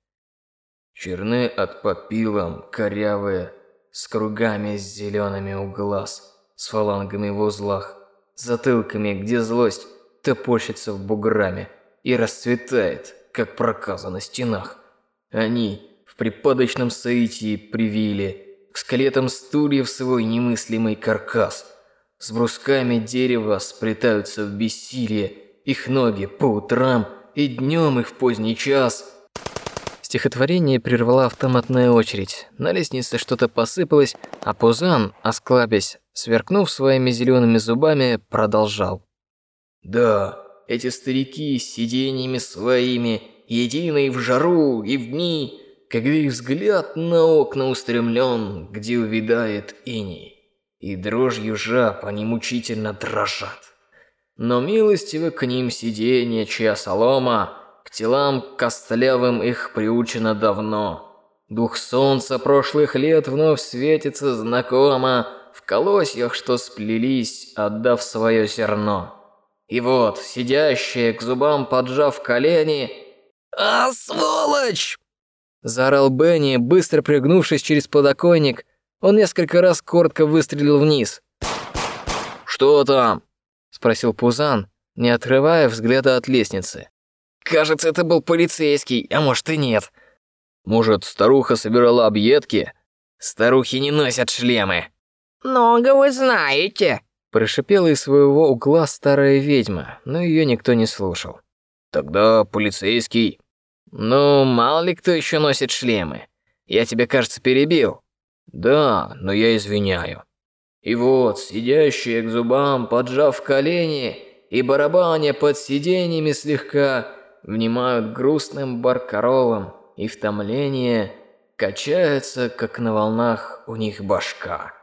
Черны от попилом, корявые, с кругами зелеными у глаз, с фалангами в узлах, затылками, где злость топорщится в буграми и расцветает, как проказа на стенах. Они припадочном соитии привили к скелетам стульев свой немыслимый каркас. С брусками дерева сплетаются в бессилие их ноги по утрам и днем их в поздний час. Стихотворение прервала автоматная очередь. На лестнице что-то посыпалось, а Пузан, осклабясь, сверкнув своими зелеными зубами, продолжал. «Да, эти старики с сиденьями своими, единые в жару и в дни, когда их взгляд на окна устремлен, где увядает иней, и дрожью жаб они мучительно дрожат. Но милостивы к ним сиденья, чья солома, к телам костлявым их приучено давно». Дух солнца прошлых лет вновь светится знакомо, в колосьях, что сплелись, отдав свое зерно. И вот, сидящие, к зубам поджав колени... «А, сволочь!» Заорал Бенни, быстро пригнувшись через подоконник. Он несколько раз коротко выстрелил вниз. «Что там?» Спросил Пузан, не отрывая взгляда от лестницы. «Кажется, это был полицейский, а может и нет». «Может, старуха собирала объедки?» «Старухи не носят шлемы», «Много вы знаете», – прошипела из своего угла старая ведьма, но ее никто не слушал. «Тогда полицейский». «Ну, мало ли кто еще носит шлемы. Я тебя, кажется, перебил». «Да, но я извиняю». И вот, сидящие к зубам, поджав колени и барабаня под сиденьями слегка, внимают грустным баркаролом, и в томление качается, как на волнах у них башка.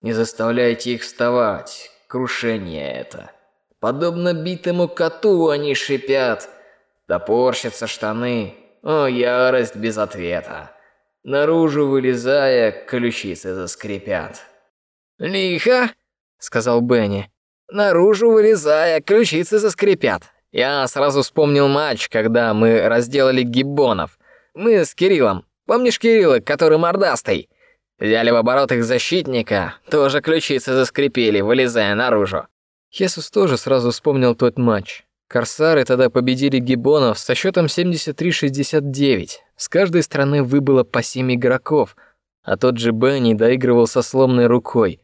Не заставляйте их вставать, крушение это. Подобно битому коту они шипят. Топорщатся штаны, о, ярость без ответа. Наружу вылезая, ключицы заскрипят. «Лихо!» — сказал Бенни. «Наружу вылезая, ключицы заскрипят. Я сразу вспомнил матч, когда мы разделали гиббонов. Мы с Кириллом. Помнишь Кирилла, который мордастый? Взяли в оборот их защитника, тоже ключицы заскрипели, вылезая наружу. Хесус тоже сразу вспомнил тот матч. Корсары тогда победили гибонов со счетом 73-69. С каждой стороны выбыло по 7 игроков, а тот же Бенни доигрывал со сломанной рукой.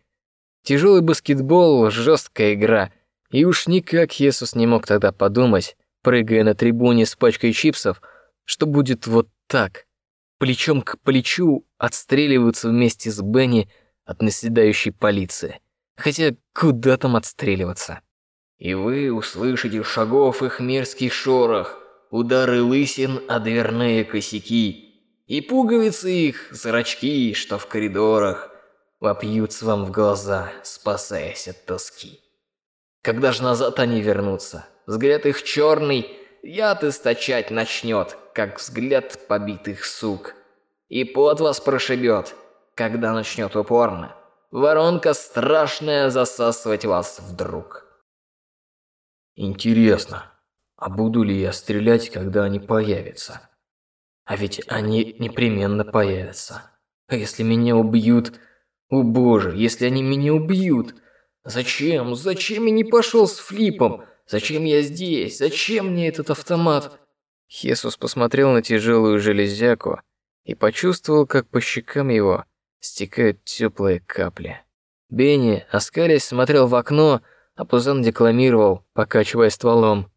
Тяжелый баскетбол, жесткая игра. И уж никак Хесус не мог тогда подумать, прыгая на трибуне с пачкой чипсов, что будет вот так. плечом к плечу отстреливаются вместе с Бенни от наседающей полиции. Хотя куда там отстреливаться? И вы услышите шагов их мерзкий шорох, удары лысин о дверные косяки, и пуговицы их, зрачки, что в коридорах, вопьются вам в глаза, спасаясь от тоски. Когда же назад они вернутся? Взгляд их черный, яд источать начнет, как взгляд побитых сук. И пот вас прошибет, когда начнет упорно. Воронка страшная засасывать вас вдруг. Интересно, а буду ли я стрелять, когда они появятся? А ведь они непременно появятся. А если меня убьют... О боже, если они меня убьют... Зачем? Зачем я не пошел с флипом? Зачем я здесь? Зачем мне этот автомат? Хесус посмотрел на тяжелую железяку и почувствовал, как по щекам его стекают теплые капли. Бенни, оскалясь, смотрел в окно, а Пузан декламировал, покачивая стволом.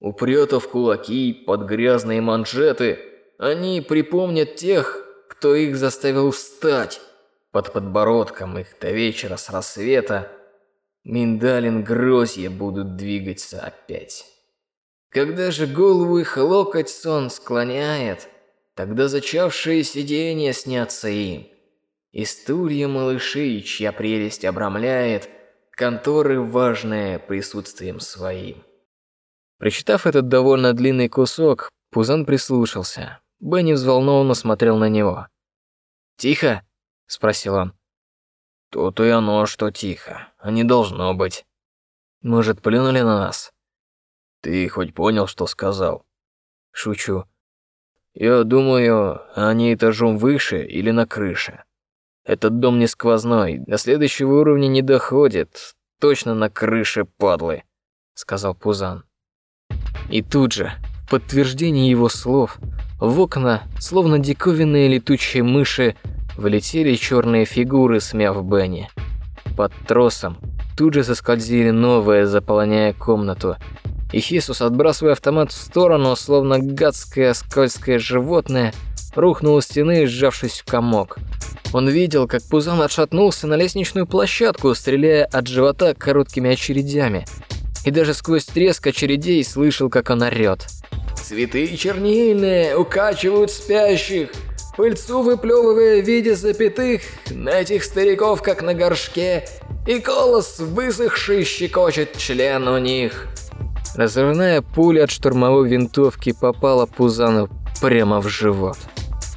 «Упрёта в кулаки под грязные манжеты, они припомнят тех, кто их заставил встать. Под подбородком их до вечера с рассвета миндалин грозья будут двигаться опять. Когда же голову их локоть сон склоняет, тогда зачавшие сиденья снятся им. И стулья малыши, чья прелесть обрамляет, конторы важные присутствием своим. Прочитав этот довольно длинный кусок, Пузан прислушался. Бенни взволнованно смотрел на него. «Тихо?» – спросил он. «То-то и оно, что тихо. А не должно быть. Может, плюнули на нас?» «Ты хоть понял, что сказал?» «Шучу». «Я думаю, они этажом выше или на крыше. Этот дом не сквозной, до следующего уровня не доходит. Точно на крыше, падлы», — сказал Пузан. И тут же, в подтверждение его слов, в окна, словно диковинные летучие мыши, влетели черные фигуры, смяв Бенни. Под тросом тут же заскользили новые, заполняя комнату. И Хисус, отбрасывая автомат в сторону, словно гадское скользкое животное, рухнул у стены, сжавшись в комок. Он видел, как Пузан отшатнулся на лестничную площадку, стреляя от живота короткими очередями. И даже сквозь треск очередей слышал, как он орёт. «Цветы чернильные укачивают спящих, пыльцу выплевывая в виде запятых на этих стариков, как на горшке, и голос высохший щекочет член у них». Разрывная пуля от штурмовой винтовки попала Пузану прямо в живот.